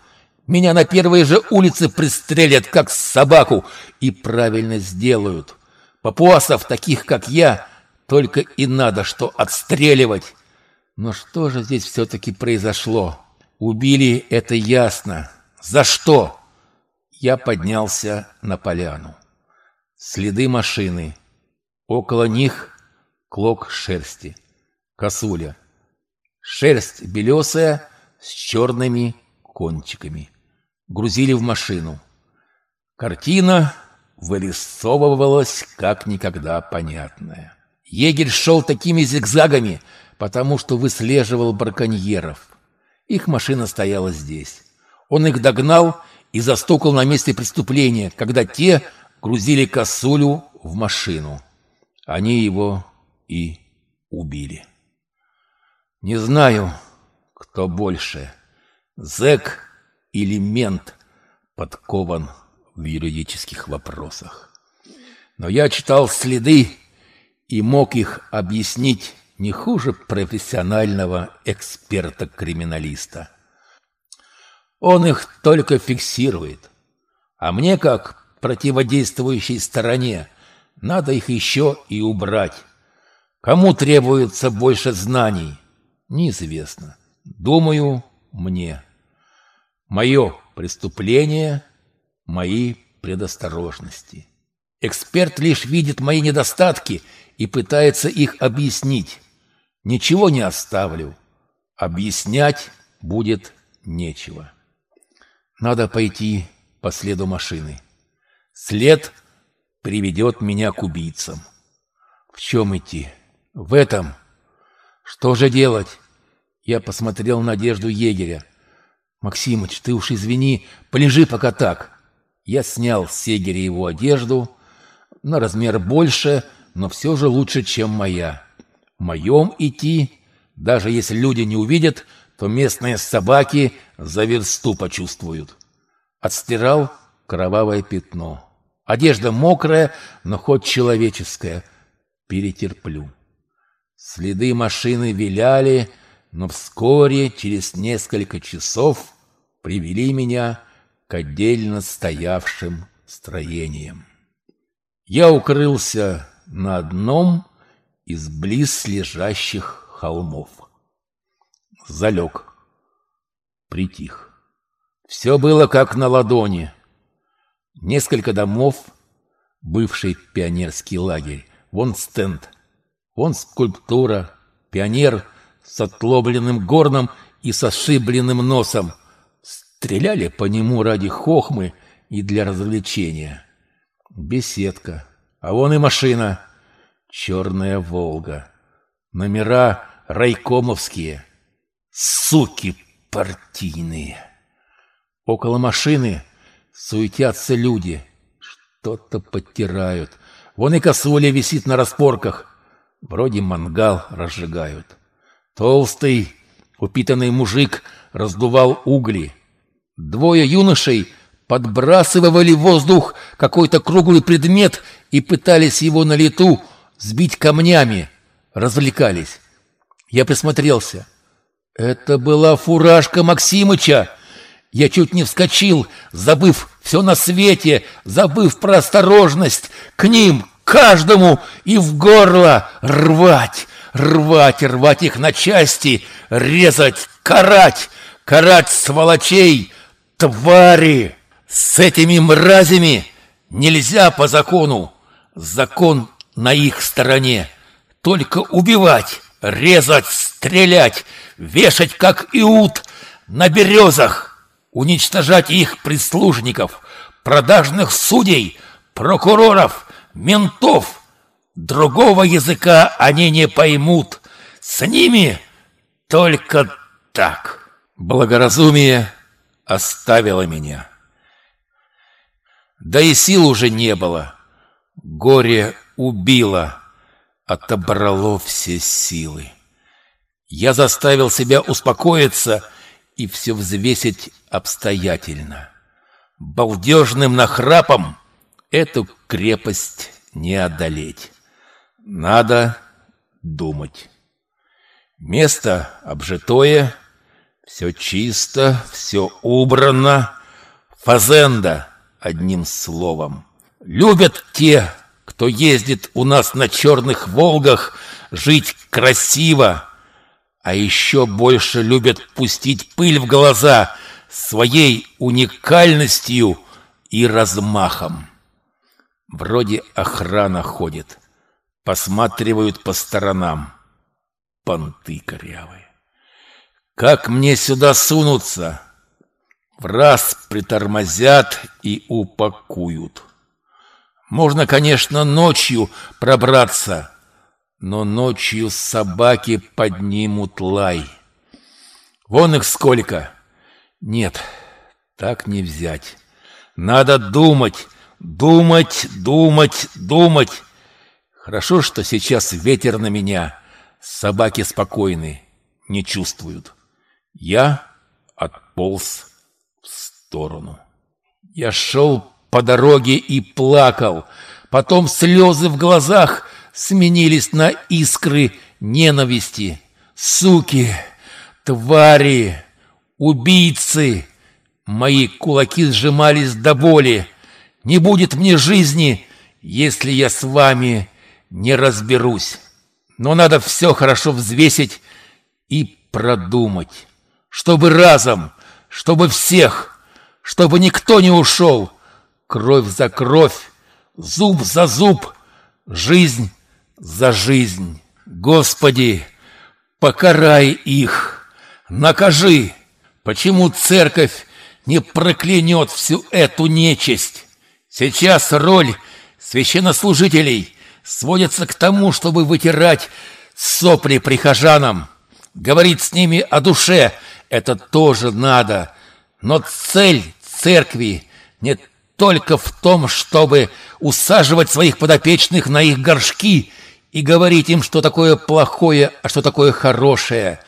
Меня на первой же улице пристрелят, как собаку, и правильно сделают. Папуасов, таких как я, только и надо что отстреливать. Но что же здесь все-таки произошло? Убили, это ясно. За что? Я поднялся на поляну. Следы машины. Около них клок шерсти. Косуля. Шерсть белесая с черными кончиками. Грузили в машину. Картина вырисовывалась как никогда понятная. Егерь шел такими зигзагами, потому что выслеживал браконьеров. Их машина стояла здесь. Он их догнал и застукал на месте преступления, когда те грузили косулю в машину. Они его и убили. Не знаю, кто больше, зэк или мент, подкован в юридических вопросах. Но я читал следы и мог их объяснить не хуже профессионального эксперта-криминалиста. Он их только фиксирует, а мне, как противодействующей стороне, надо их еще и убрать. Кому требуется больше знаний? Неизвестно. Думаю, мне. Мое преступление, мои предосторожности. Эксперт лишь видит мои недостатки и пытается их объяснить. Ничего не оставлю. Объяснять будет нечего. Надо пойти по следу машины. След приведет меня к убийцам. В чем идти? В этом. Что же делать? Я посмотрел на одежду егеря. Максимыч, ты уж извини, полежи пока так. Я снял с егеря его одежду, на размер больше, но все же лучше, чем моя. В моем идти, даже если люди не увидят, то местные собаки за версту почувствуют. Отстирал кровавое пятно. Одежда мокрая, но хоть человеческая. Перетерплю. Следы машины виляли, но вскоре, через несколько часов, привели меня к отдельно стоявшим строениям. Я укрылся на одном из близ лежащих холмов. Залег. Притих. Все было как на ладони. Несколько домов, бывший пионерский лагерь, вон стенд, Вон скульптура, пионер с отлобленным горном и со носом. Стреляли по нему ради хохмы и для развлечения. Беседка. А вон и машина. Черная «Волга». Номера райкомовские. Суки партийные. Около машины суетятся люди. Что-то подтирают. Вон и косуля висит на распорках. Вроде мангал разжигают. Толстый, упитанный мужик раздувал угли. Двое юношей подбрасывали в воздух какой-то круглый предмет и пытались его на лету сбить камнями. Развлекались. Я присмотрелся. Это была фуражка Максимыча. Я чуть не вскочил, забыв все на свете, забыв про осторожность. К ним, каждому и в горло рвать, рвать, рвать их на части, резать, карать, карать сволочей, твари. С этими мразями нельзя по закону. Закон на их стороне. Только убивать, резать, стрелять, вешать, как иуд, на березах, уничтожать их прислужников, продажных судей, прокуроров, ментов. Другого языка они не поймут. С ними только так. Благоразумие оставило меня. Да и сил уже не было. Горе убило, отобрало все силы. Я заставил себя успокоиться и все взвесить обстоятельно. Балдежным нахрапом эту крепость не одолеть. Надо думать. Место обжитое, все чисто, все убрано. Фазенда, одним словом. Любят те, кто ездит у нас на черных «Волгах», жить красиво, а еще больше любят пустить пыль в глаза своей уникальностью и размахом. Вроде охрана ходит, посматривают по сторонам. Понты корявые. Как мне сюда сунуться? В раз притормозят и упакуют. Можно, конечно, ночью пробраться, но ночью собаки поднимут лай. Вон их сколько. Нет, так не взять. Надо думать, думать, думать, думать. Хорошо, что сейчас ветер на меня. Собаки спокойны, не чувствуют. Я отполз в сторону. Я шел по дороге и плакал. Потом слезы в глазах сменились на искры ненависти. Суки, твари, убийцы. Мои кулаки сжимались до боли. Не будет мне жизни, если я с вами не разберусь. Но надо все хорошо взвесить и продумать. Чтобы разом, чтобы всех, чтобы никто не ушел. Кровь за кровь, зуб за зуб, жизнь за жизнь. Господи, покарай их, накажи. Почему церковь не проклянет всю эту нечисть? Сейчас роль священнослужителей сводится к тому, чтобы вытирать сопли прихожанам. Говорить с ними о душе – это тоже надо. Но цель церкви не только в том, чтобы усаживать своих подопечных на их горшки – и говорить им, что такое плохое, а что такое хорошее.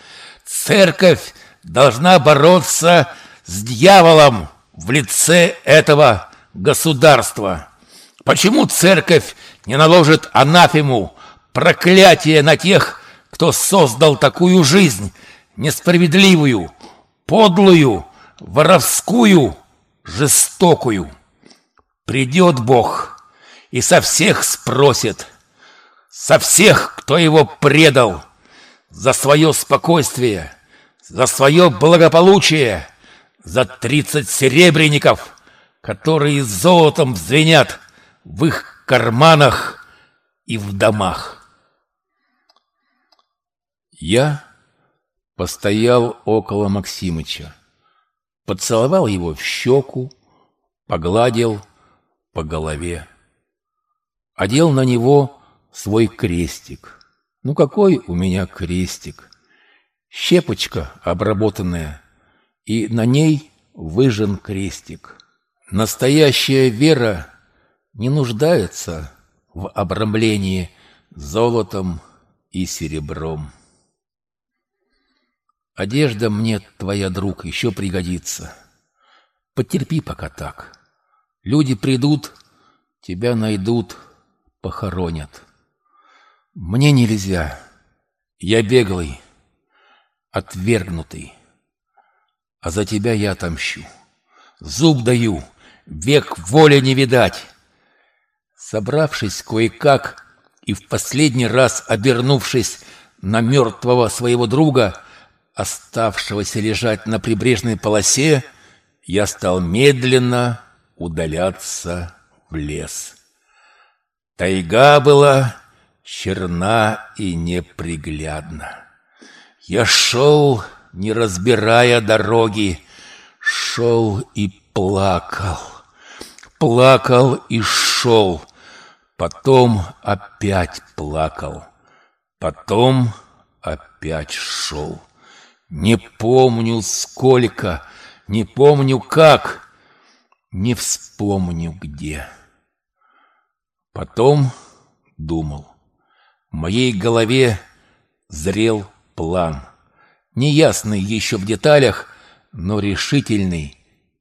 Церковь должна бороться с дьяволом в лице этого государства. Почему церковь не наложит анафему, проклятие на тех, кто создал такую жизнь, несправедливую, подлую, воровскую, жестокую? Придет Бог и со всех спросит – со всех, кто его предал, за свое спокойствие, за свое благополучие, за тридцать серебряников, которые золотом звенят в их карманах и в домах. Я постоял около Максимыча, поцеловал его в щеку, погладил по голове, одел на него свой крестик. Ну какой у меня крестик? Щепочка обработанная, и на ней выжжен крестик. Настоящая вера не нуждается в обрамлении золотом и серебром. Одежда мне, твоя друг, еще пригодится. Потерпи пока так. Люди придут, тебя найдут, похоронят. Мне нельзя. Я беглый, отвергнутый. А за тебя я отомщу. Зуб даю, век воли не видать. Собравшись кое-как и в последний раз обернувшись на мертвого своего друга, оставшегося лежать на прибрежной полосе, я стал медленно удаляться в лес. Тайга была черна и неприглядна. Я шел, не разбирая дороги, шел и плакал, плакал и шел, потом опять плакал, потом опять шел. Не помню сколько, не помню как, не вспомню где. Потом думал. В моей голове зрел план. Неясный еще в деталях, но решительный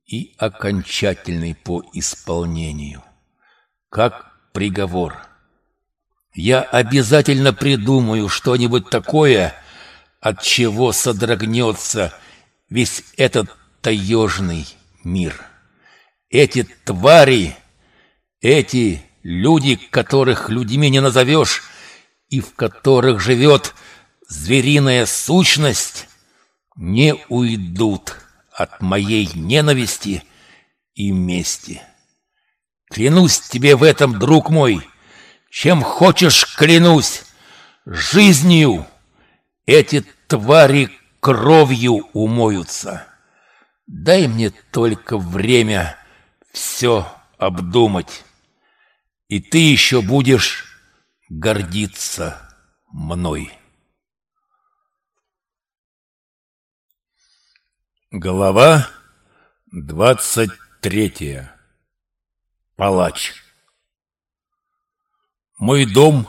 и окончательный по исполнению. Как приговор. Я обязательно придумаю что-нибудь такое, от чего содрогнется весь этот таежный мир. Эти твари, эти люди, которых людьми не назовешь, и в которых живет звериная сущность, не уйдут от моей ненависти и мести. Клянусь тебе в этом, друг мой, чем хочешь клянусь, жизнью эти твари кровью умоются. Дай мне только время все обдумать, и ты еще будешь гордиться мной. Глава двадцать третья. Палач. Мой дом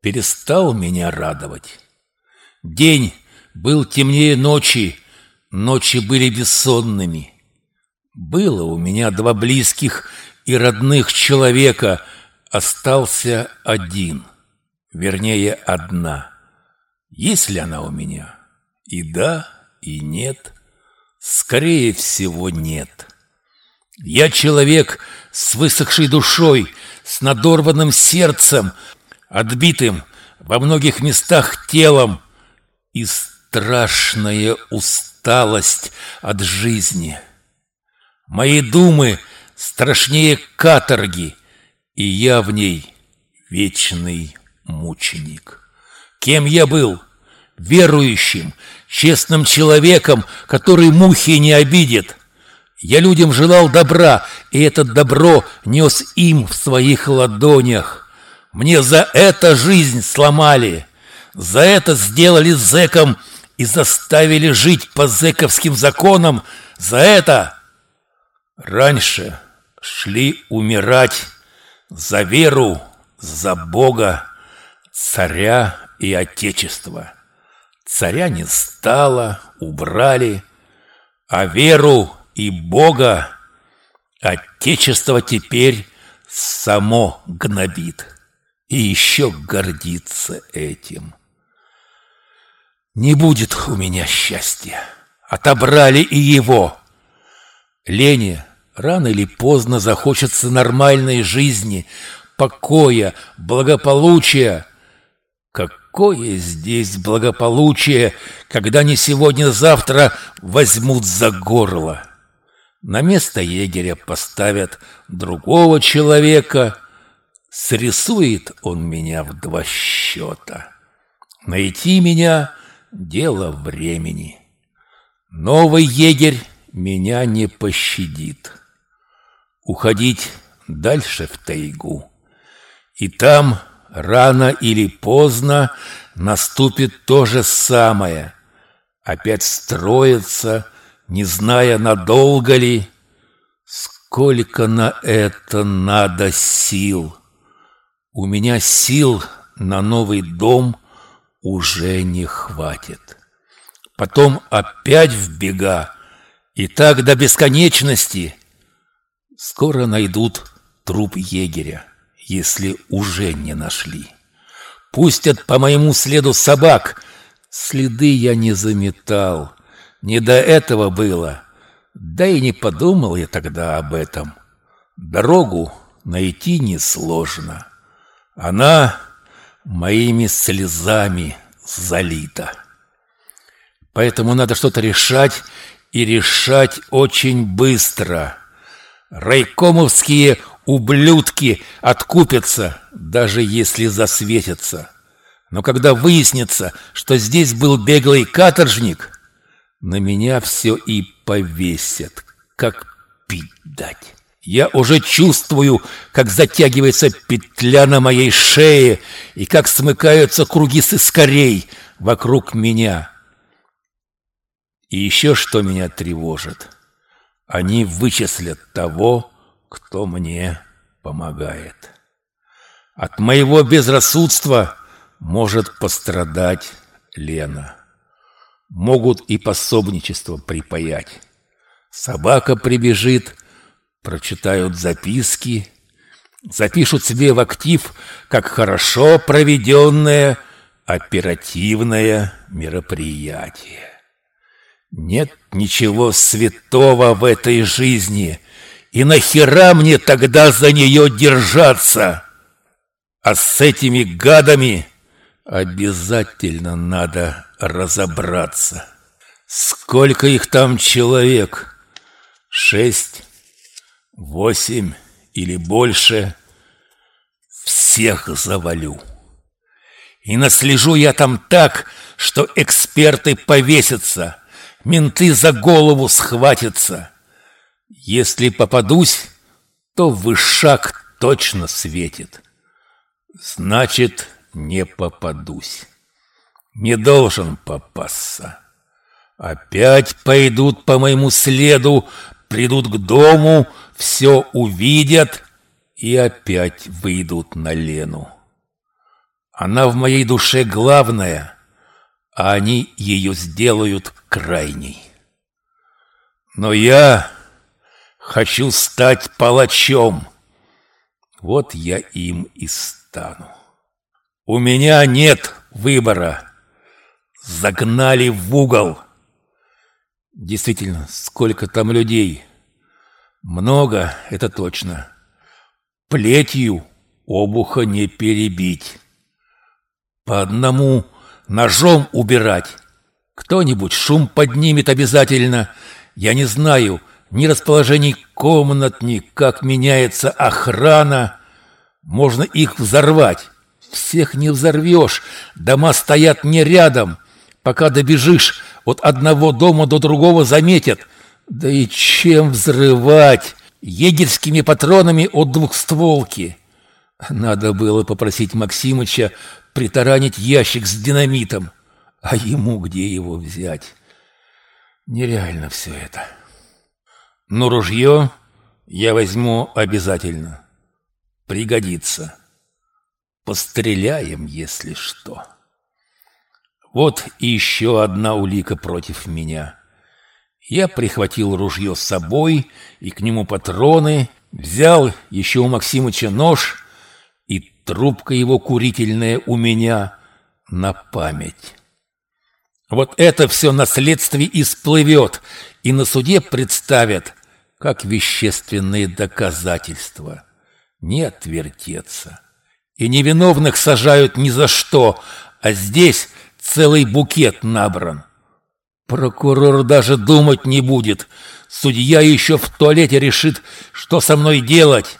перестал меня радовать. День был темнее ночи, ночи были бессонными. Было у меня два близких и родных человека, остался один, вернее, одна. Есть ли она у меня? И да, и нет. Скорее всего, нет. Я человек с высохшей душой, с надорванным сердцем, отбитым во многих местах телом и страшная усталость от жизни. Мои думы страшнее каторги, и я в ней вечный мученик. Кем я был? Верующим, честным человеком, который мухи не обидит. Я людям желал добра, и это добро нес им в своих ладонях. Мне за это жизнь сломали, за это сделали зэком и заставили жить по зэковским законам, за это Раньше шли умирать за веру, за Бога, царя и отечество. Царя не стало, убрали, а веру и Бога отечество теперь само гнобит и еще гордится этим. Не будет у меня счастья. Отобрали и его. Лене рано или поздно захочется нормальной жизни, покоя, благополучия. Какое здесь благополучие, когда не сегодня-завтра возьмут за горло? На место егеря поставят другого человека. Срисует он меня в два счета. Найти меня — дело времени. Новый егерь меня не пощадит. Уходить дальше в тайгу. И там рано или поздно наступит то же самое. Опять строиться, не зная, надолго ли. Сколько на это надо сил. У меня сил на новый дом уже не хватит. Потом опять в бега, и так до бесконечности. Скоро найдут труп егеря, если уже не нашли. Пустят по моему следу собак. Следы я не заметал. Не до этого было. Да и не подумал я тогда об этом. Дорогу найти несложно. Она моими слезами залита. Поэтому надо что-то решать и решать очень быстро. Райкомовские ублюдки откупятся, даже если засветятся. Но когда выяснится, что здесь был беглый каторжник, на меня все и повесят, как пить дать. Я уже чувствую, как затягивается петля на моей шее и как смыкаются круги с искорей. вокруг меня. И еще что меня тревожит. Они вычислят того, кто мне помогает. От моего безрассудства может пострадать Лена. Могут и пособничество припаять. Собака прибежит, прочитают записки, запишут себе в актив, как хорошо проведенное оперативное мероприятие. Нет ничего святого в этой жизни, и нахера мне тогда за нее держаться? А с этими гадами обязательно надо разобраться. Сколько их там человек? Шесть? Восемь или больше? Всех завалю. И наслежу я там так, что эксперты повесятся, менты за голову схватятся. Если попадусь, то вышак точно светит. Значит, не попадусь. Не должен попасться. Опять пойдут по моему следу, придут к дому, все увидят и опять выйдут на Лену. Она в моей душе главная, а они ее сделают крайней. Но я хочу стать палачом. Вот я им и стану. У меня нет выбора. Загнали в угол. Действительно, сколько там людей. Много, это точно. Плетью обуха не перебить. По одному ножом убирать. Кто-нибудь шум поднимет обязательно. Я не знаю ни расположений комнат, ни как меняется охрана. Можно их взорвать. Всех не взорвешь. Дома стоят не рядом. Пока добежишь, от одного дома до другого заметят. Да и чем взрывать? Егерскими патронами от двухстволки. Надо было попросить Максимыча притаранить ящик с динамитом. А ему где его взять? Нереально все это. Но ружье я возьму обязательно. Пригодится. Постреляем, если что. Вот еще одна улика против меня. Я прихватил ружье с собой и к нему патроны, взял еще у Максимыча нож, и трубка его курительная у меня на память. Вот это все на следствии и и на суде представят, как вещественные доказательства. Не отвертеться и невиновных сажают ни за что, а здесь целый букет набран. Прокурор даже думать не будет. Судья еще в туалете решит, что со мной делать.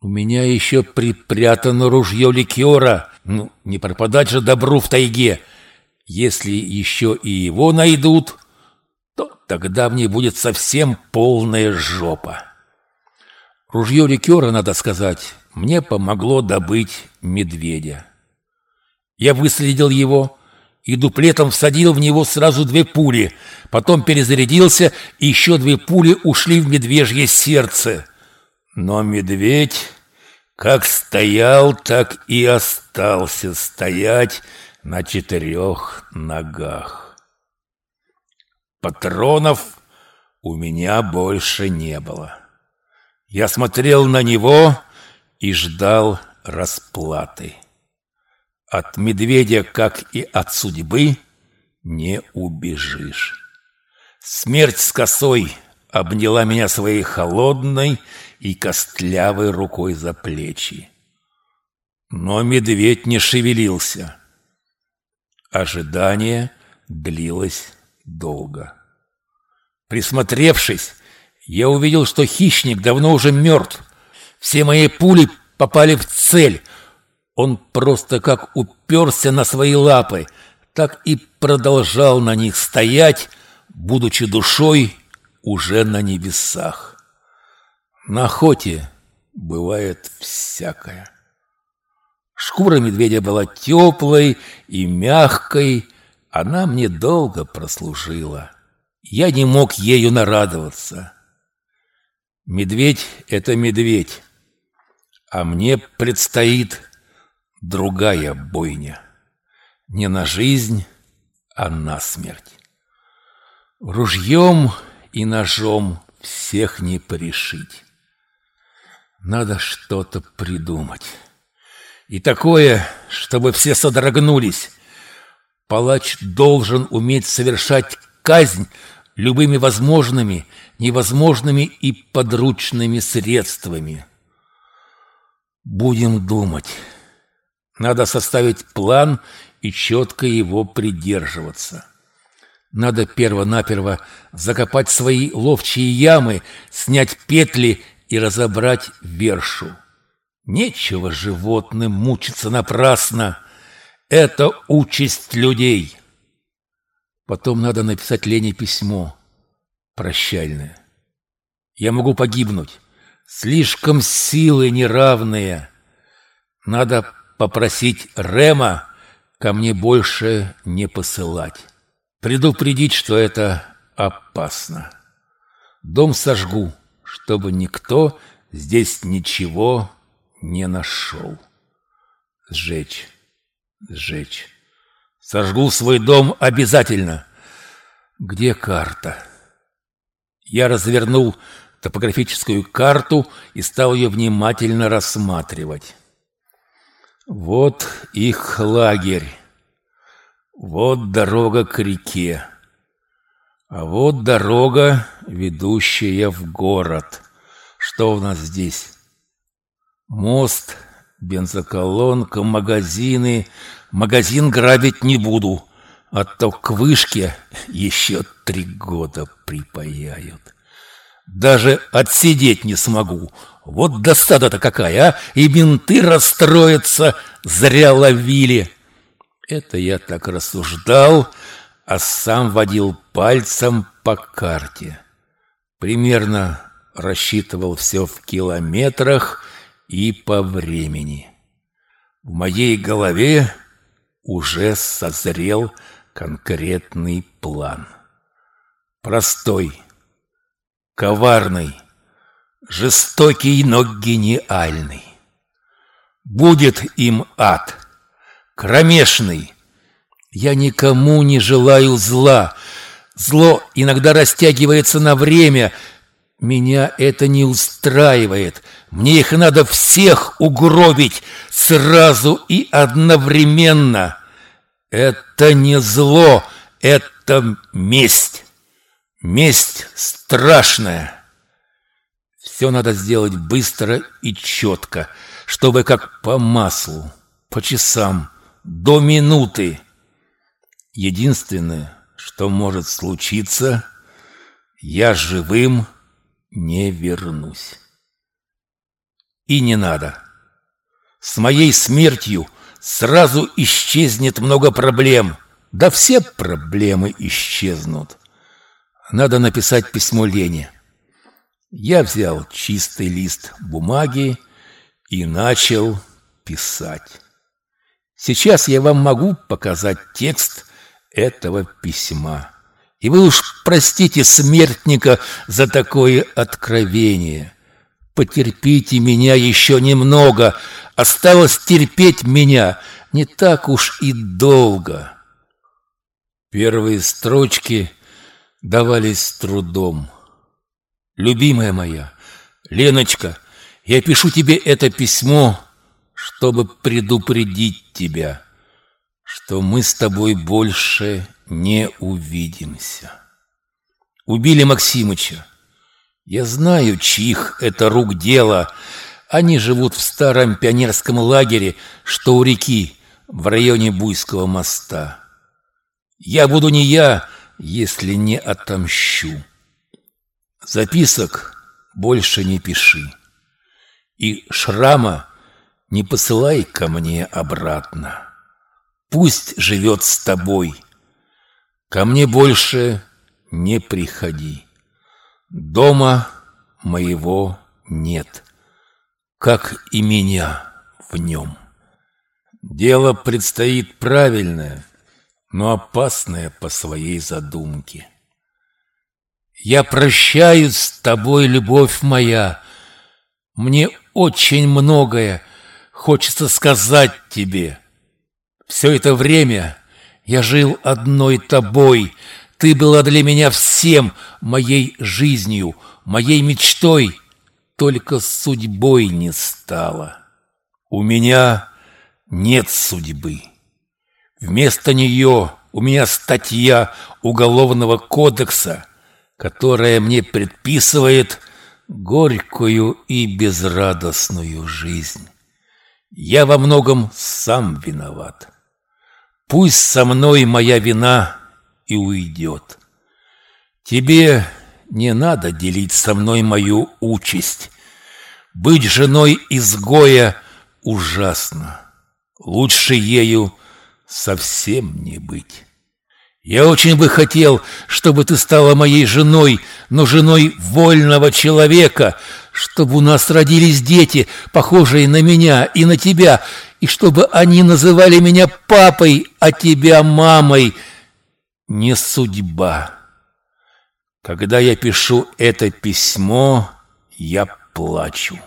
У меня еще припрятано ружье ликера. Ну, не пропадать же добру в тайге. Если еще и его найдут, то тогда мне будет совсем полная жопа. Ружье ликера, надо сказать, мне помогло добыть медведя. Я выследил его и дуплетом всадил в него сразу две пули, потом перезарядился, и еще две пули ушли в медвежье сердце. Но медведь как стоял, так и остался стоять на четырех ногах. Патронов у меня больше не было. Я смотрел на него и ждал расплаты. От медведя, как и от судьбы, не убежишь. Смерть с косой обняла меня своей холодной и костлявой рукой за плечи. Но медведь не шевелился. Ожидание длилось долго. Присмотревшись, я увидел, что хищник давно уже мертв, все мои пули попали в цель. Он просто как уперся на свои лапы, так и продолжал на них стоять, будучи душой уже на небесах. На охоте бывает всякое. Шкура медведя была теплой и мягкой, Она мне долго прослужила. Я не мог ею нарадоваться. Медведь — это медведь, а мне предстоит другая бойня. Не на жизнь, а на смерть. Ружьем и ножом всех не порешить. Надо что-то придумать. И такое, чтобы все содрогнулись. Палач должен уметь совершать казнь любыми возможными, невозможными и подручными средствами. Будем думать. Надо составить план и четко его придерживаться. Надо перво-наперво закопать свои ловчие ямы, снять петли и разобрать вершу. Нечего животным мучиться напрасно. Это участь людей. Потом надо написать Лене письмо. Прощальное. Я могу погибнуть. Слишком силы неравные. Надо попросить Рема ко мне больше не посылать. Предупредить, что это опасно. Дом сожгу чтобы никто здесь ничего не нашел. Сжечь, сжечь. Сожгу свой дом обязательно. Где карта? Я развернул топографическую карту и стал ее внимательно рассматривать. Вот их лагерь. Вот дорога к реке. А вот дорога, ведущая в город. Что у нас здесь? Мост, бензоколонка, магазины. Магазин грабить не буду, а то к вышке еще три года припаяют. Даже отсидеть не смогу. Вот досада-то какая, а! И менты расстроятся, зря ловили. Это я так рассуждал, а сам водил пальцем по карте. Примерно рассчитывал все в километрах и по времени. В моей голове уже созрел конкретный план. Простой, коварный, жестокий, но гениальный. Будет им ад, кромешный, я никому не желаю зла. Зло иногда растягивается на время. Меня это не устраивает. Мне их надо всех угробить сразу и одновременно. Это не зло, это месть. Месть страшная. Все надо сделать быстро и четко, чтобы как по маслу, по часам, до минуты. Единственное, что может случиться, я живым не вернусь. И не надо. С моей смертью сразу исчезнет много проблем. Да все проблемы исчезнут. Надо написать письмо Лене. Я взял чистый лист бумаги и начал писать. Сейчас я вам могу показать текст, этого письма. И вы уж простите смертника за такое откровение. Потерпите меня еще немного. Осталось терпеть меня не так уж и долго. Первые строчки давались с трудом. Любимая моя, Леночка, я пишу тебе это письмо, чтобы предупредить тебя что мы с тобой больше не увидимся. Убили Максимыча. Я знаю, чьих это рук дело. Они живут в старом пионерском лагере, что у реки, в районе Буйского моста. Я буду не я, если не отомщу. Записок больше не пиши. И шрама не посылай ко мне обратно. Пусть живет с тобой. Ко мне больше не приходи. Дома моего нет, как и меня в нем. Дело предстоит правильное, но опасная по своей задумке. Я прощаюсь с тобой, любовь моя. Мне очень многое хочется сказать тебе. Все это время я жил одной тобой. Ты была для меня всем, моей жизнью, моей мечтой. Только судьбой не стала. У меня нет судьбы. Вместо нее у меня статья Уголовного кодекса, которая мне предписывает горькую и безрадостную жизнь. Я во многом сам виноват. Пусть со мной моя вина и уйдет. Тебе не надо делить со мной мою участь. Быть женой изгоя ужасно. Лучше ею совсем не быть. Я очень бы хотел, чтобы ты стала моей женой, но женой вольного человека, чтобы у нас родились дети, похожие на меня и на тебя, и чтобы они называли меня папой, а тебя мамой. Не судьба. Когда я пишу это письмо, я плачу.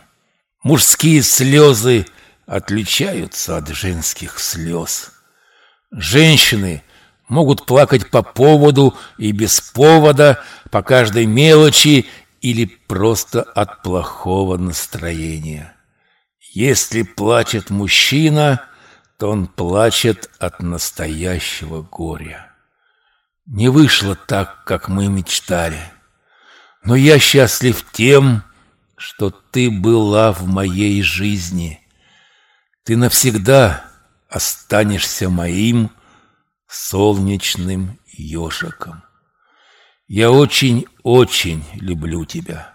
Мужские слезы отличаются от женских слез. Женщины могут плакать по поводу и без повода, по каждой мелочи или просто от плохого настроения. Если плачет мужчина, то он плачет от настоящего горя. Не вышло так, как мы мечтали. Но я счастлив тем, что ты была в моей жизни. Ты навсегда останешься моим солнечным ежиком. Я очень-очень люблю тебя.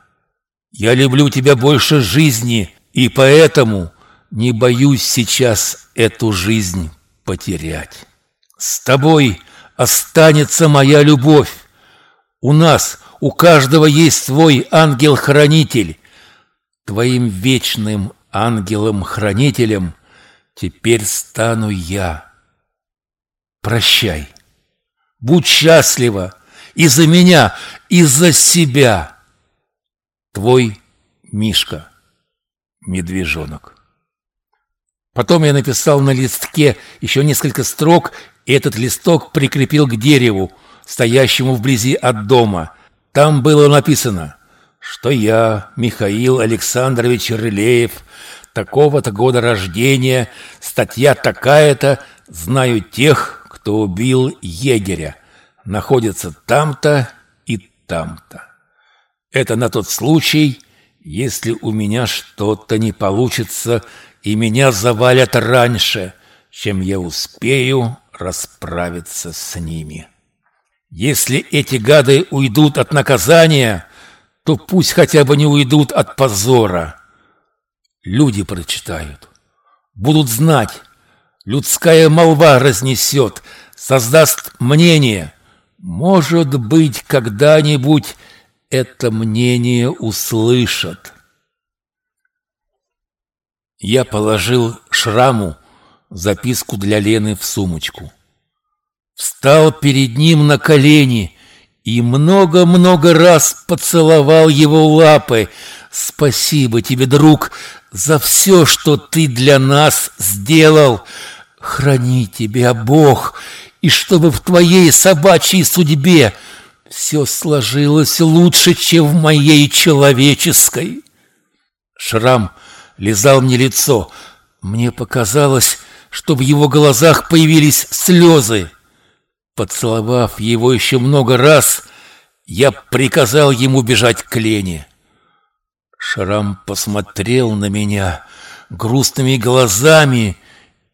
Я люблю тебя больше жизни, и поэтому не боюсь сейчас эту жизнь потерять. С тобой останется моя любовь. У нас, у каждого есть свой ангел-хранитель. Твоим вечным ангелом-хранителем теперь стану я. Прощай. Будь счастлива и за меня, и за себя. Твой Мишка медвежонок. Потом я написал на листке еще несколько строк, и этот листок прикрепил к дереву, стоящему вблизи от дома. Там было написано, что я, Михаил Александрович Рылеев, такого-то года рождения, статья такая-то, знаю тех, кто убил егеря, находится там-то и там-то. Это на тот случай, если у меня что-то не получится, и меня завалят раньше, чем я успею расправиться с ними. Если эти гады уйдут от наказания, то пусть хотя бы не уйдут от позора. Люди прочитают, будут знать, людская молва разнесет, создаст мнение. Может быть, когда-нибудь это мнение услышат. Я положил шраму записку для Лены в сумочку. Встал перед ним на колени и много-много раз поцеловал его лапы. Спасибо тебе, друг, за все, что ты для нас сделал. Храни тебя Бог, и чтобы в твоей собачьей судьбе – все сложилось лучше, чем в моей человеческой. Шрам лизал мне лицо. Мне показалось, что в его глазах появились слезы. Поцеловав его еще много раз, я приказал ему бежать к Лене. Шрам посмотрел на меня грустными глазами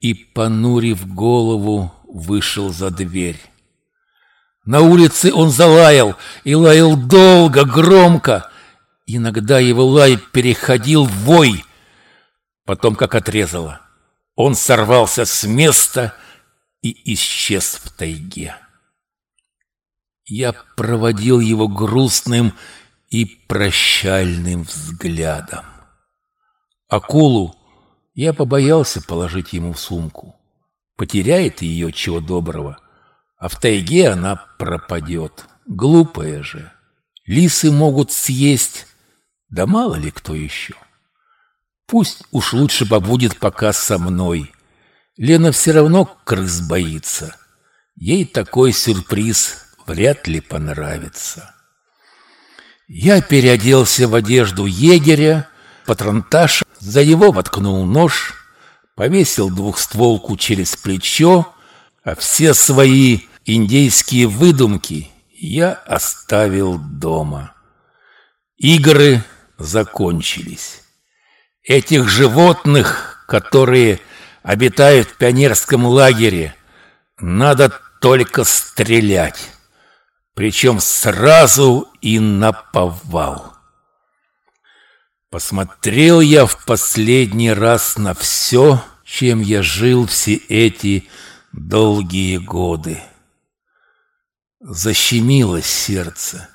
и, понурив голову, вышел за дверь. На улице он залаял и лаял долго, громко. Иногда его лай переходил в вой, потом как отрезало. Он сорвался с места и исчез в тайге. Я проводил его грустным и прощальным взглядом. Акулу я побоялся положить ему в сумку. Потеряет ее чего доброго — А в тайге она пропадет. Глупая же. Лисы могут съесть, да мало ли кто еще. Пусть уж лучше побудет пока со мной. Лена все равно крыс боится. Ей такой сюрприз вряд ли понравится. Я переоделся в одежду егеря, патронтаж, за его воткнул нож, повесил двухстволку через плечо, а все свои индейские выдумки я оставил дома. Игры закончились. Этих животных, которые обитают в пионерском лагере, надо только стрелять причем сразу и наповал. Посмотрел я в последний раз на все, чем я жил все эти долгие годы. Защемило сердце,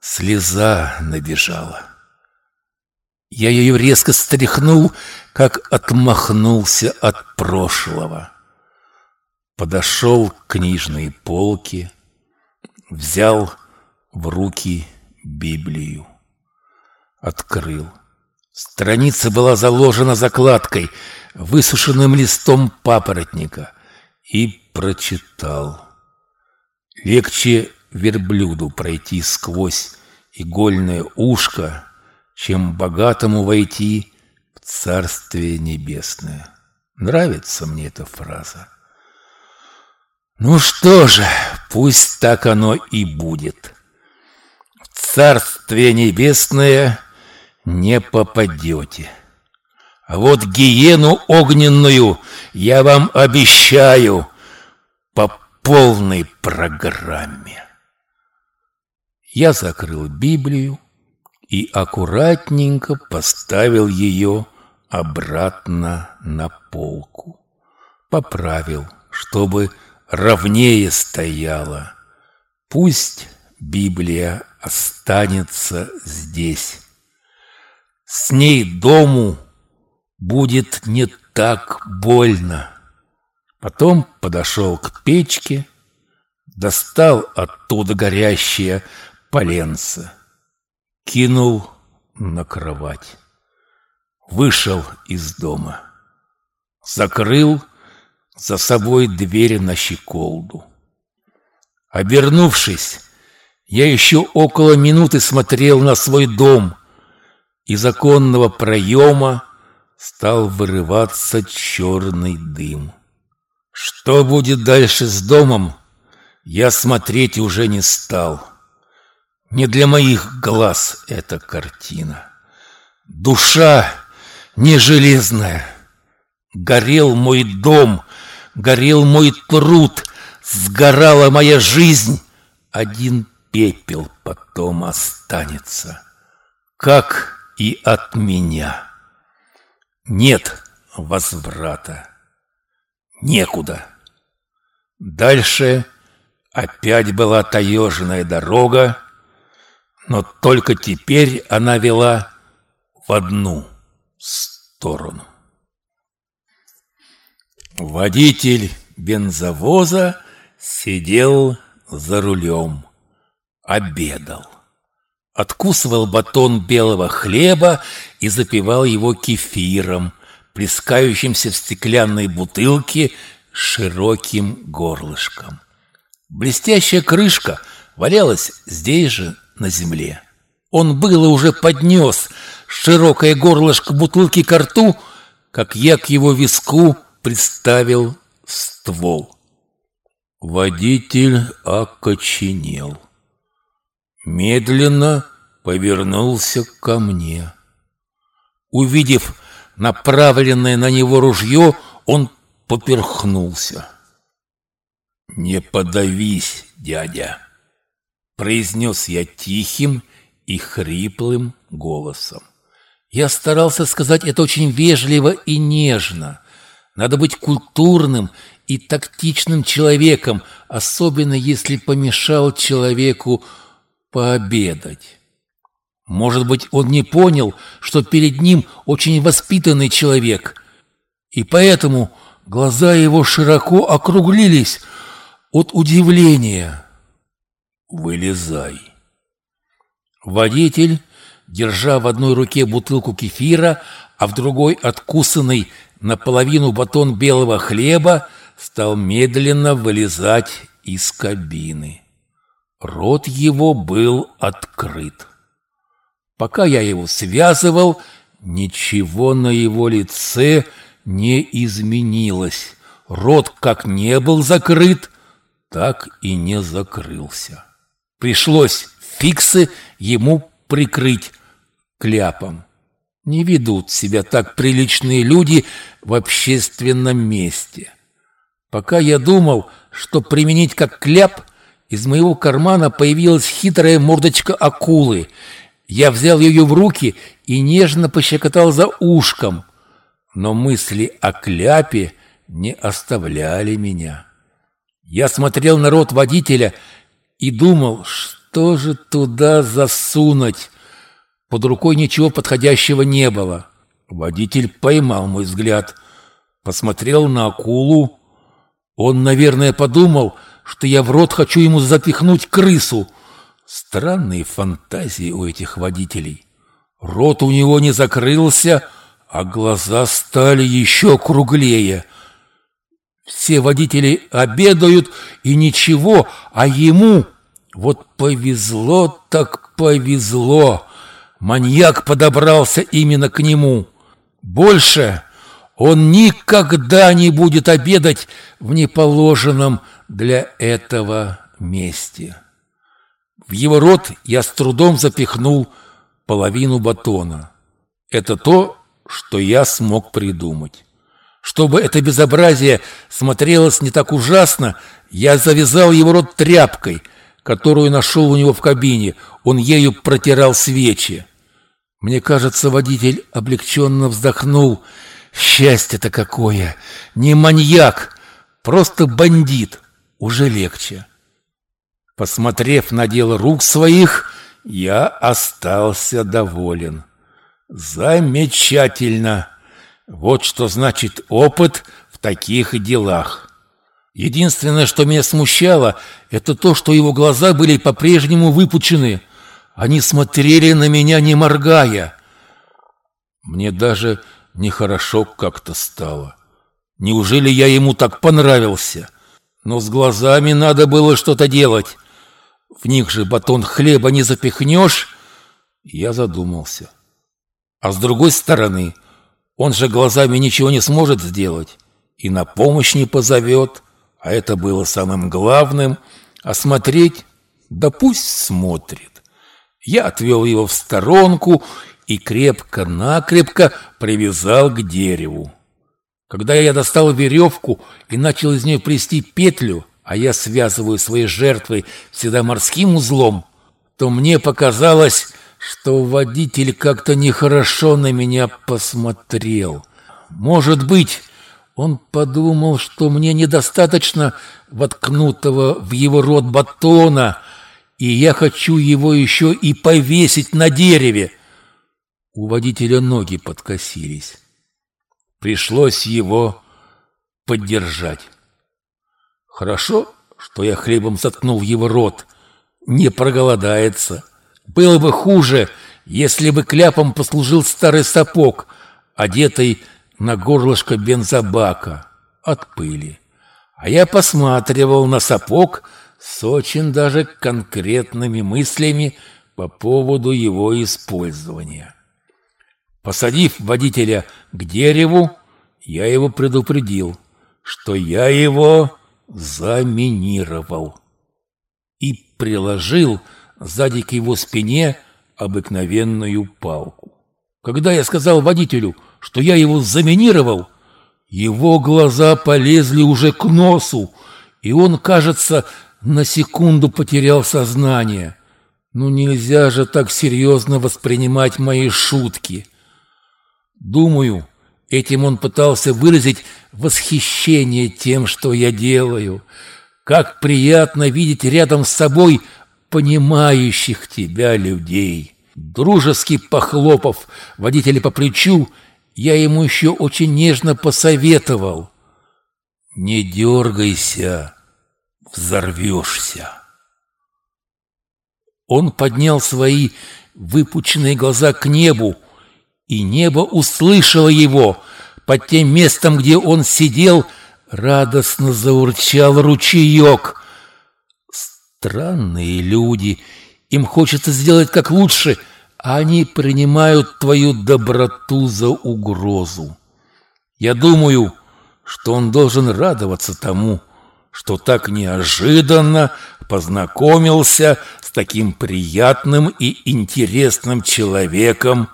слеза набежала. Я ее резко стряхнул, как отмахнулся от прошлого. Подошел к книжной полке, взял в руки Библию. Открыл. Страница была заложена закладкой, высушенным листом папоротника, и прочитал. Легче верблюду пройти сквозь игольное ушко, чем богатому войти в Царствие Небесное. Нравится мне эта фраза. Ну что же, пусть так оно и будет. В Царствие Небесное не попадете. А вот гиену огненную я вам обещаю по полной программе. Я закрыл Библию и аккуратненько поставил ее обратно на полку. Поправил, чтобы ровнее стояла. Пусть Библия останется здесь. С ней дому будет не так больно. Потом подошел к печке, достал оттуда горящее поленце, кинул на кровать. Вышел из дома, закрыл за собой дверь на щеколду. Обернувшись, я еще около минуты смотрел на свой дом. Из оконного проема стал вырываться черный дым. Что будет дальше с домом, я смотреть уже не стал. Не для моих глаз эта картина. Душа не железная. Горел мой дом, горел мой труд, сгорала моя жизнь, один пепел потом останется, как и от меня. Нет возврата, некуда. Дальше опять была таежная дорога, но только теперь она вела в одну сторону. Водитель бензовоза сидел за рулем, обедал. Откусывал батон белого хлеба и запивал его кефиром, плескающимся в стеклянной бутылке широким горлышком. Блестящая крышка валялась здесь же, на земле. Он было уже поднес широкое горлышко бутылки к рту, как я к его виску представил ствол. Водитель окоченел. Медленно повернулся ко мне. Увидев направленное на него ружье, он поперхнулся. «Не подавись, дядя!» произнес я тихим и хриплым голосом. Я старался сказать это очень вежливо и нежно, надо быть культурным и тактичным человеком, особенно если помешал человеку пообедать. Может быть, он не понял, что перед ним очень воспитанный человек, и поэтому глаза его широко округлились, от удивления. «Вылезай». Водитель, держа в одной руке бутылку кефира, а в другой откусанный наполовину батон белого хлеба, стал медленно вылезать из кабины. Рот его был открыт. Пока я его связывал, ничего на его лице не изменилось. Рот как не был закрыт, так и не закрылся. Пришлось фиксы ему прикрыть кляпом. Не ведут себя так приличные люди в общественном месте. Пока я думал, что применить как кляп, из моего кармана появилась хитрая мордочка акулы. Я взял ее в руки и нежно пощекотал за ушком. Но мысли о кляпе не оставляли меня. Я смотрел на рот водителя и думал, что же туда засунуть. Под рукой ничего подходящего не было. Водитель поймал мой взгляд, посмотрел на акулу, он, наверное, подумал, что я в рот хочу ему запихнуть крысу. Странные фантазии у этих водителей. Рот у него не закрылся, а глаза стали еще круглее. Все водители обедают, и ничего, а ему вот повезло так повезло. Маньяк подобрался именно к нему. Больше он никогда не будет обедать в неположенном для этого месте. В его рот я с трудом запихнул половину батона. Это то, что я смог придумать. Чтобы это безобразие смотрелось не так ужасно, я завязал его рот тряпкой, которую нашел у него в кабине. Он ею протирал свечи. Мне кажется, водитель облегченно вздохнул – Счастье-то какое! Не маньяк, просто бандит. Уже легче. Посмотрев на дело рук своих, я остался доволен. Замечательно! Вот что значит опыт в таких делах. Единственное, что меня смущало, это то, что его глаза были по-прежнему выпучены. Они смотрели на меня, не моргая. Мне даже Нехорошо как-то стало. Неужели я ему так понравился? Но с глазами надо было что-то делать. В них же батон хлеба не запихнешь. Я задумался. А с другой стороны, он же глазами ничего не сможет сделать и на помощь не позовет. А это было самым главным. А смотреть, да пусть смотрит. Я отвел его в сторонку и крепко-накрепко привязал к дереву. Когда я достал веревку и начал из нее плести петлю, а я связываю свои жертвы всегда морским узлом, то мне показалось, что водитель как-то нехорошо на меня посмотрел. Может быть, он подумал, что мне недостаточно воткнутого в его рот батона, и я хочу его еще и повесить на дереве. У водителя ноги подкосились. Пришлось его поддержать. Хорошо, что я хлебом заткнул его рот. Не проголодается. Было бы хуже, если бы кляпом послужил старый сапог, одетый на горлышко бензобака от пыли. А я посматривал на сапог с очень даже конкретными мыслями по поводу его использования. Посадив водителя к дереву, я его предупредил, что я его заминировал и приложил сзади к его спине обыкновенную палку. Когда я сказал водителю, что я его заминировал, его глаза полезли уже к носу, и он, кажется, на секунду потерял сознание. Ну нельзя же так серьезно воспринимать мои шутки. Думаю, этим он пытался выразить восхищение тем, что я делаю. Как приятно видеть рядом с собой понимающих тебя людей. Дружески похлопав водителя по плечу, я ему еще очень нежно посоветовал. Не дергайся, взорвешься. Он поднял свои выпученные глаза к небу, и небо услышало его. Под тем местом, где он сидел, радостно заурчал ручеек. Странные люди, им хочется сделать как лучше, а они принимают твою доброту за угрозу. Я думаю, что он должен радоваться тому, что так неожиданно познакомился с таким приятным и интересным человеком,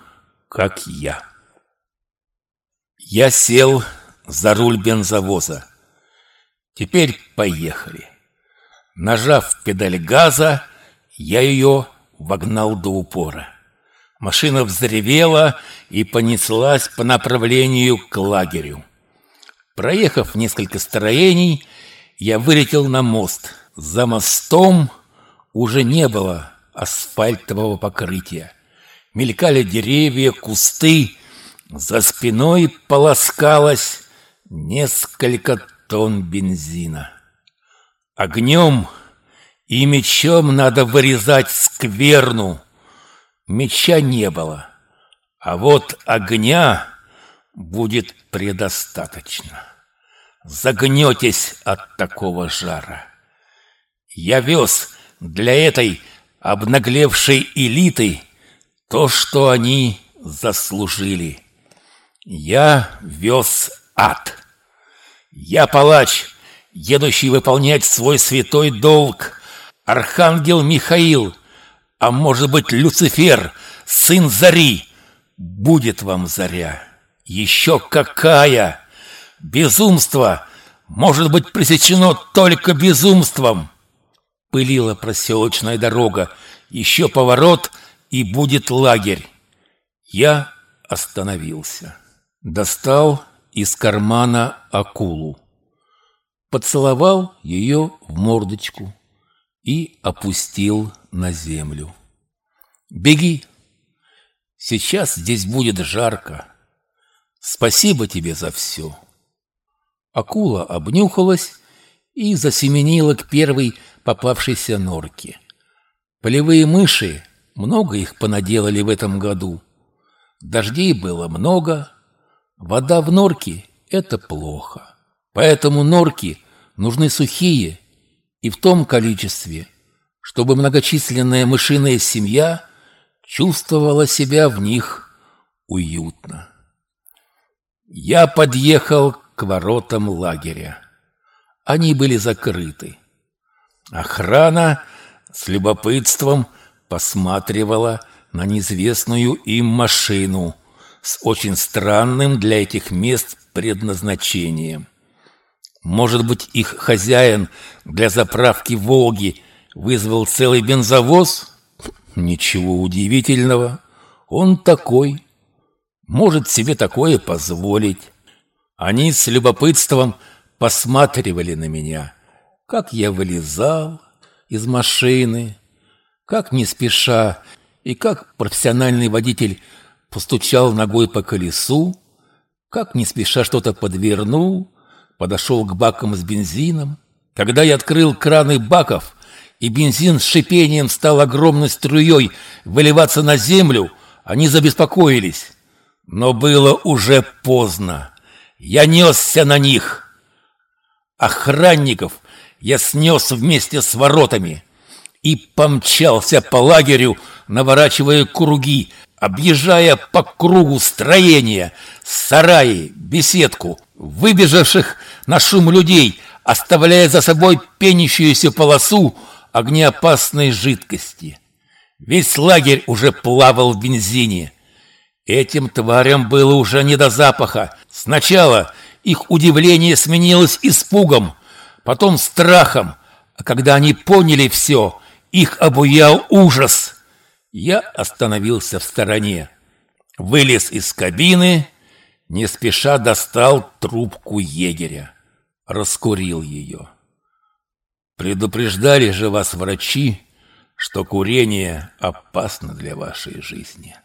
как я. Я сел за руль бензовоза. Теперь поехали. Нажав педаль газа, я ее вогнал до упора. Машина взревела и понеслась по направлению к лагерю. Проехав несколько строений, я вылетел на мост. За мостом уже не было асфальтового покрытия. Мелькали деревья, кусты. За спиной полоскалось несколько тонн бензина. Огнем и мечом надо вырезать скверну. Меча не было, а вот огня будет предостаточно. Загнетесь от такого жара. Я вез для этой обнаглевшей элиты то, что они заслужили. Я вез ад. Я палач, едущий выполнять свой святой долг. Архангел Михаил, а может быть Люцифер, сын Зари. Будет вам заря. Еще какая! Безумство может быть пресечено только безумством. Пылила проселочная дорога. Еще поворот, и будет лагерь. Я остановился. Достал из кармана акулу. Поцеловал ее в мордочку и опустил на землю. «Беги! Сейчас здесь будет жарко. Спасибо тебе за все. Акула обнюхалась и засеменила к первой попавшейся норке. Полевые мыши, много их понаделали в этом году. Дождей было много, вода в норке – это плохо. Поэтому норки нужны сухие и в том количестве, чтобы многочисленная мышиная семья чувствовала себя в них уютно. Я подъехал к воротам лагеря. Они были закрыты. Охрана с любопытством посматривала на неизвестную им машину с очень странным для этих мест предназначением. Может быть, их хозяин для заправки «Волги» вызвал целый бензовоз? Ничего удивительного. Он такой может себе такое позволить. Они с любопытством посматривали на меня, как я вылезал из машины, как не спеша и как профессиональный водитель постучал ногой по колесу, как не спеша что-то подвернул, подошел к бакам с бензином. Когда я открыл краны баков, и бензин с шипением стал огромной струей выливаться на землю, они забеспокоились. Но было уже поздно. Я несся на них. Охранников я снес вместе с воротами и помчался по лагерю, наворачивая круги, объезжая по кругу строения, сараи, беседку, выбежавших на шум людей, оставляя за собой пенящуюся полосу огнеопасной жидкости. Весь лагерь уже плавал в бензине. Этим тварям было уже не до запаха. Сначала их удивление сменилось испугом, потом страхом, а когда они поняли все, их обуял ужас. Я остановился в стороне, вылез из кабины, не спеша достал трубку егеря, раскурил ее. Предупреждали же вас врачи, что курение опасно для вашей жизни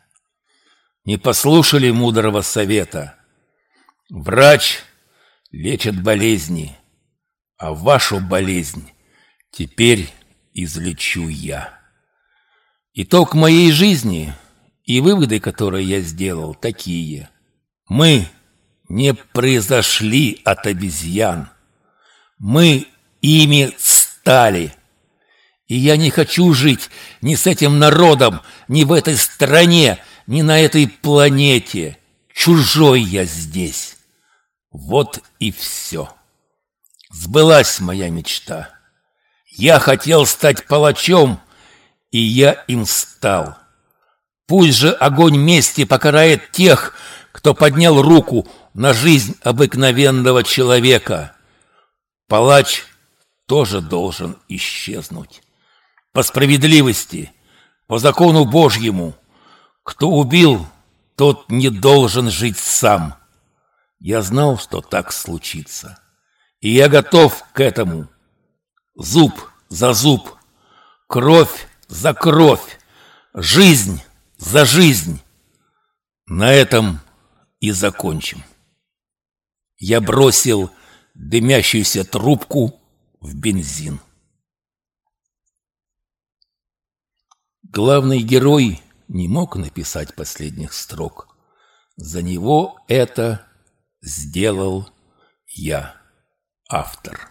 не послушали мудрого совета. Врач лечит болезни, а вашу болезнь Теперь излечу я. Итог моей жизни и выводы, которые я сделал, такие. Мы не произошли от обезьян. Мы ими стали. И я не хочу жить ни с этим народом, ни в этой стране, ни на этой планете. Чужой я здесь. Вот и все. Сбылась моя мечта. Я хотел стать палачом, и я им стал. Пусть же огонь мести покарает тех, кто поднял руку на жизнь обыкновенного человека. Палач тоже должен исчезнуть. По справедливости, по закону Божьему, кто убил, тот не должен жить сам. Я знал, что так случится, и я готов к этому. Зуб за зуб, кровь за кровь, жизнь за жизнь. На этом и закончим. Я бросил дымящуюся трубку в бензин. Главный герой не мог написать последних строк. За него это сделал я, автор.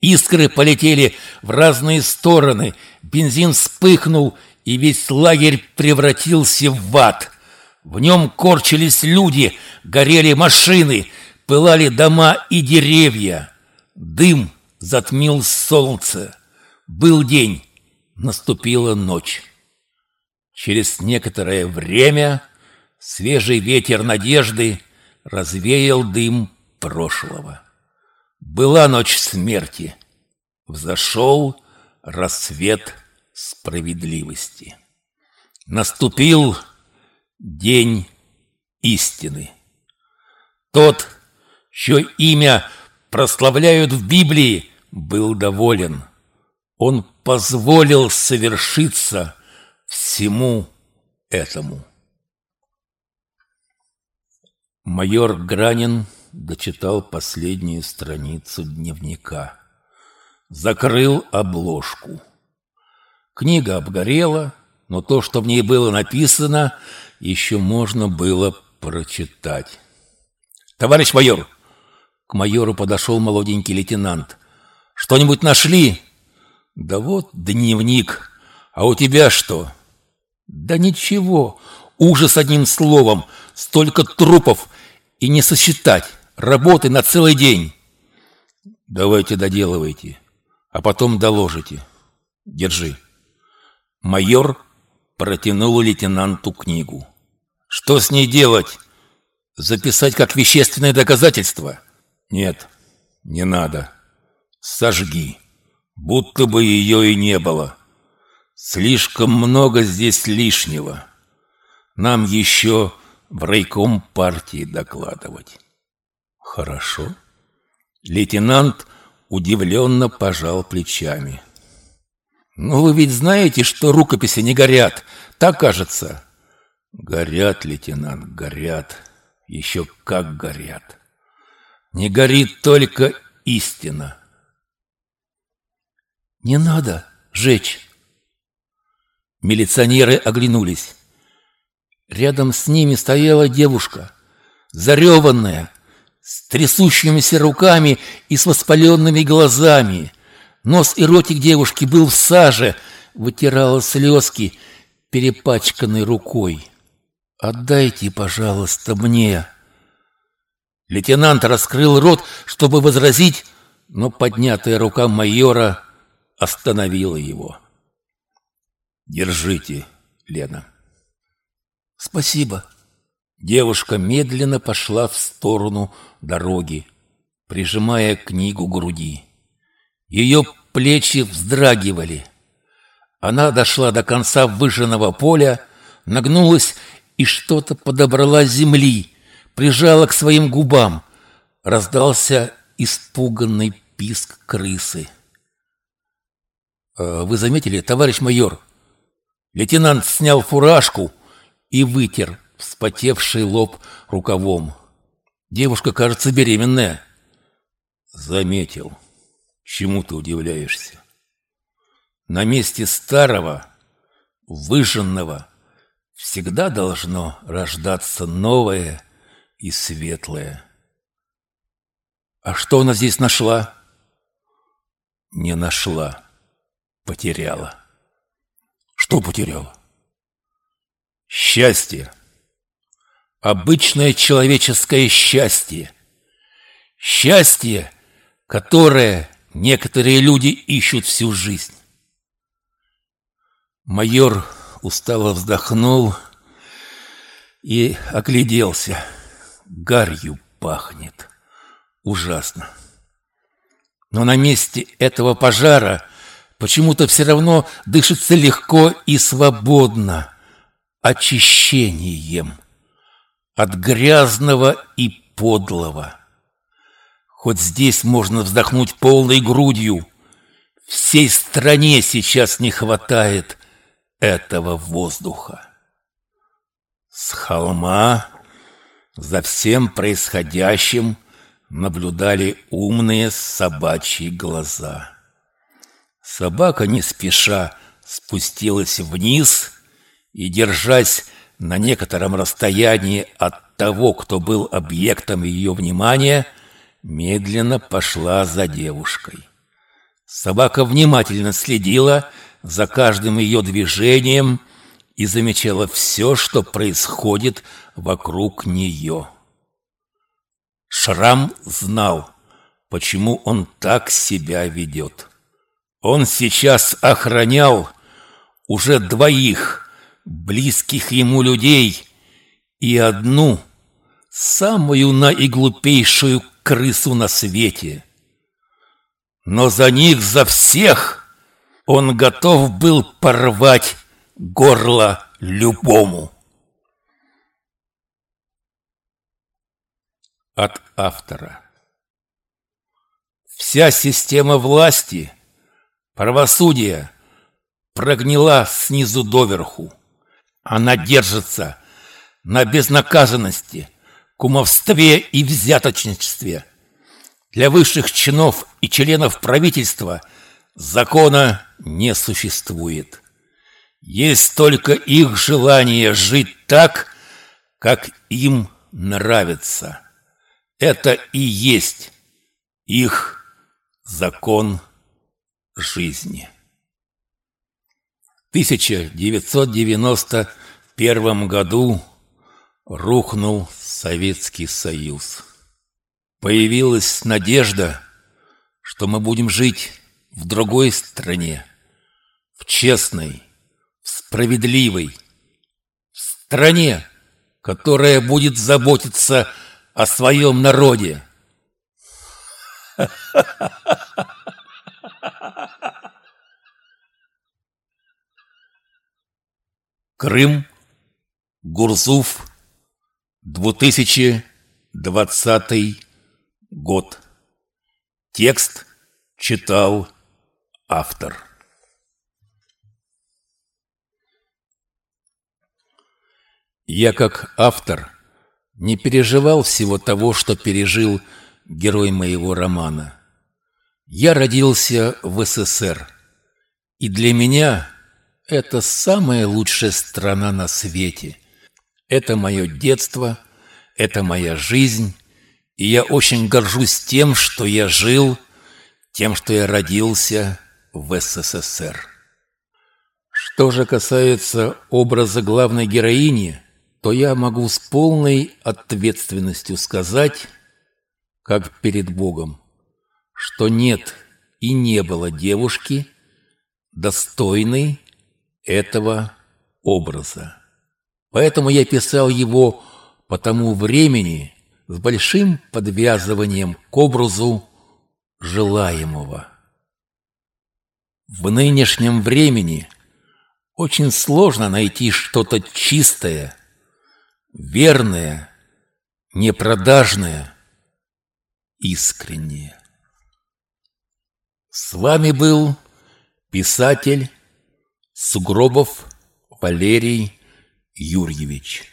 Искры полетели в разные стороны, бензин вспыхнул, и весь лагерь превратился в ад. В нем корчились люди, горели машины, пылали дома и деревья. Дым затмил солнце. Был день, наступила ночь. Через некоторое время свежий ветер надежды развеял дым прошлого. Была ночь смерти, взошел рассвет справедливости. Наступил день истины. Тот, чье имя прославляют в Библии, был доволен. Он позволил совершиться всему этому. Майор Гранин дочитал последнюю страницу дневника. Закрыл обложку. Книга обгорела, но то, что в ней было написано, еще можно было прочитать. «Товарищ майор!» К майору подошел молоденький лейтенант. «Что-нибудь нашли?» «Да вот дневник. А у тебя что?» «Да ничего. Ужас одним словом. Столько трупов. И не сосчитать. Работы на целый день». «Давайте доделывайте. А потом доложите. Держи». Майор протянул лейтенанту книгу. «Что с ней делать? Записать как вещественное доказательство?» Нет, не надо. Сожги. Будто бы ее и не было. Слишком много здесь лишнего. Нам еще в райком партии докладывать. Хорошо. Лейтенант удивленно пожал плечами. «Ну, вы ведь знаете, что рукописи не горят. Так кажется». «Горят, лейтенант, горят. Еще как горят». Не горит только истина. Не надо жечь. Милиционеры оглянулись. Рядом с ними стояла девушка, зареванная, с трясущимися руками и с воспаленными глазами. Нос и ротик девушки был в саже, вытирала слезки, перепачканной рукой. «Отдайте, пожалуйста, мне!» Лейтенант раскрыл рот, чтобы возразить, но поднятая рука майора остановила его. «Держите, Лена». «Спасибо». Девушка медленно пошла в сторону дороги, прижимая книгу к груди. Ее плечи вздрагивали. Она дошла до конца выжженного поля, нагнулась и что-то подобрала с земли, прижала к своим губам. Раздался испуганный писк крысы. «Вы заметили, товарищ майор?» Лейтенант снял фуражку и вытер вспотевший лоб рукавом. Девушка, кажется, беременная. Заметил. Чему ты удивляешься? На месте старого, выжженного, всегда должно рождаться новое и светлое. А что она здесь нашла? Не нашла, потеряла. Что потеряла? Счастье. Обычное человеческое счастье. Счастье, которое некоторые люди ищут всю жизнь. Майор устало вздохнул и огляделся. Гарью пахнет. Ужасно. Но на месте этого пожара почему-то все равно дышится легко и свободно. Очищением. От грязного и подлого. Хоть здесь можно вздохнуть полной грудью. Всей стране сейчас не хватает этого воздуха. С холма за всем происходящим наблюдали умные собачьи глаза. Собака не спеша спустилась вниз и, держась на некотором расстоянии от того, кто был объектом ее внимания, медленно пошла за девушкой. Собака внимательно следила за каждым ее движением и замечала все, что происходит вокруг нее. Шрам знал, почему он так себя ведет. Он сейчас охранял уже двоих близких ему людей и одну, самую наиглупейшую крысу на свете. Но за них, за всех – он готов был порвать горло любому. От автора. Вся система власти, правосудия прогнила снизу доверху. Она держится на безнаказанности, кумовстве и взяточничестве. Для высших чинов и членов правительства – Закона не существует. Есть только их желание жить так, как им нравится. Это и есть их закон жизни. В 1991 году рухнул Советский Союз. Появилась надежда, что мы будем жить в другой стране, в честной, в справедливой, в стране, которая будет заботиться о своем народе. Крым, Гурзуф, 2020 год. Текст читал Автор Я как автор не переживал всего того, что пережил герой моего романа. Я родился в СССР, и для меня это самая лучшая страна на свете. Это мое детство, это моя жизнь, и я очень горжусь тем, что я жил, тем, что я родился, в СССР. Что же касается образа главной героини, то я могу с полной ответственностью сказать, как перед Богом, что нет и не было девушки, достойной этого образа. Поэтому я писал его по тому времени с большим подвязыванием к образу желаемого. В нынешнем времени очень сложно найти что-то чистое, верное, непродажное, искреннее. С вами был писатель Сугробов Валерий Юрьевич.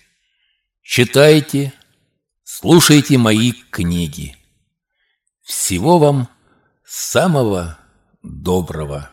Читайте, слушайте мои книги. Всего вам Самого доброго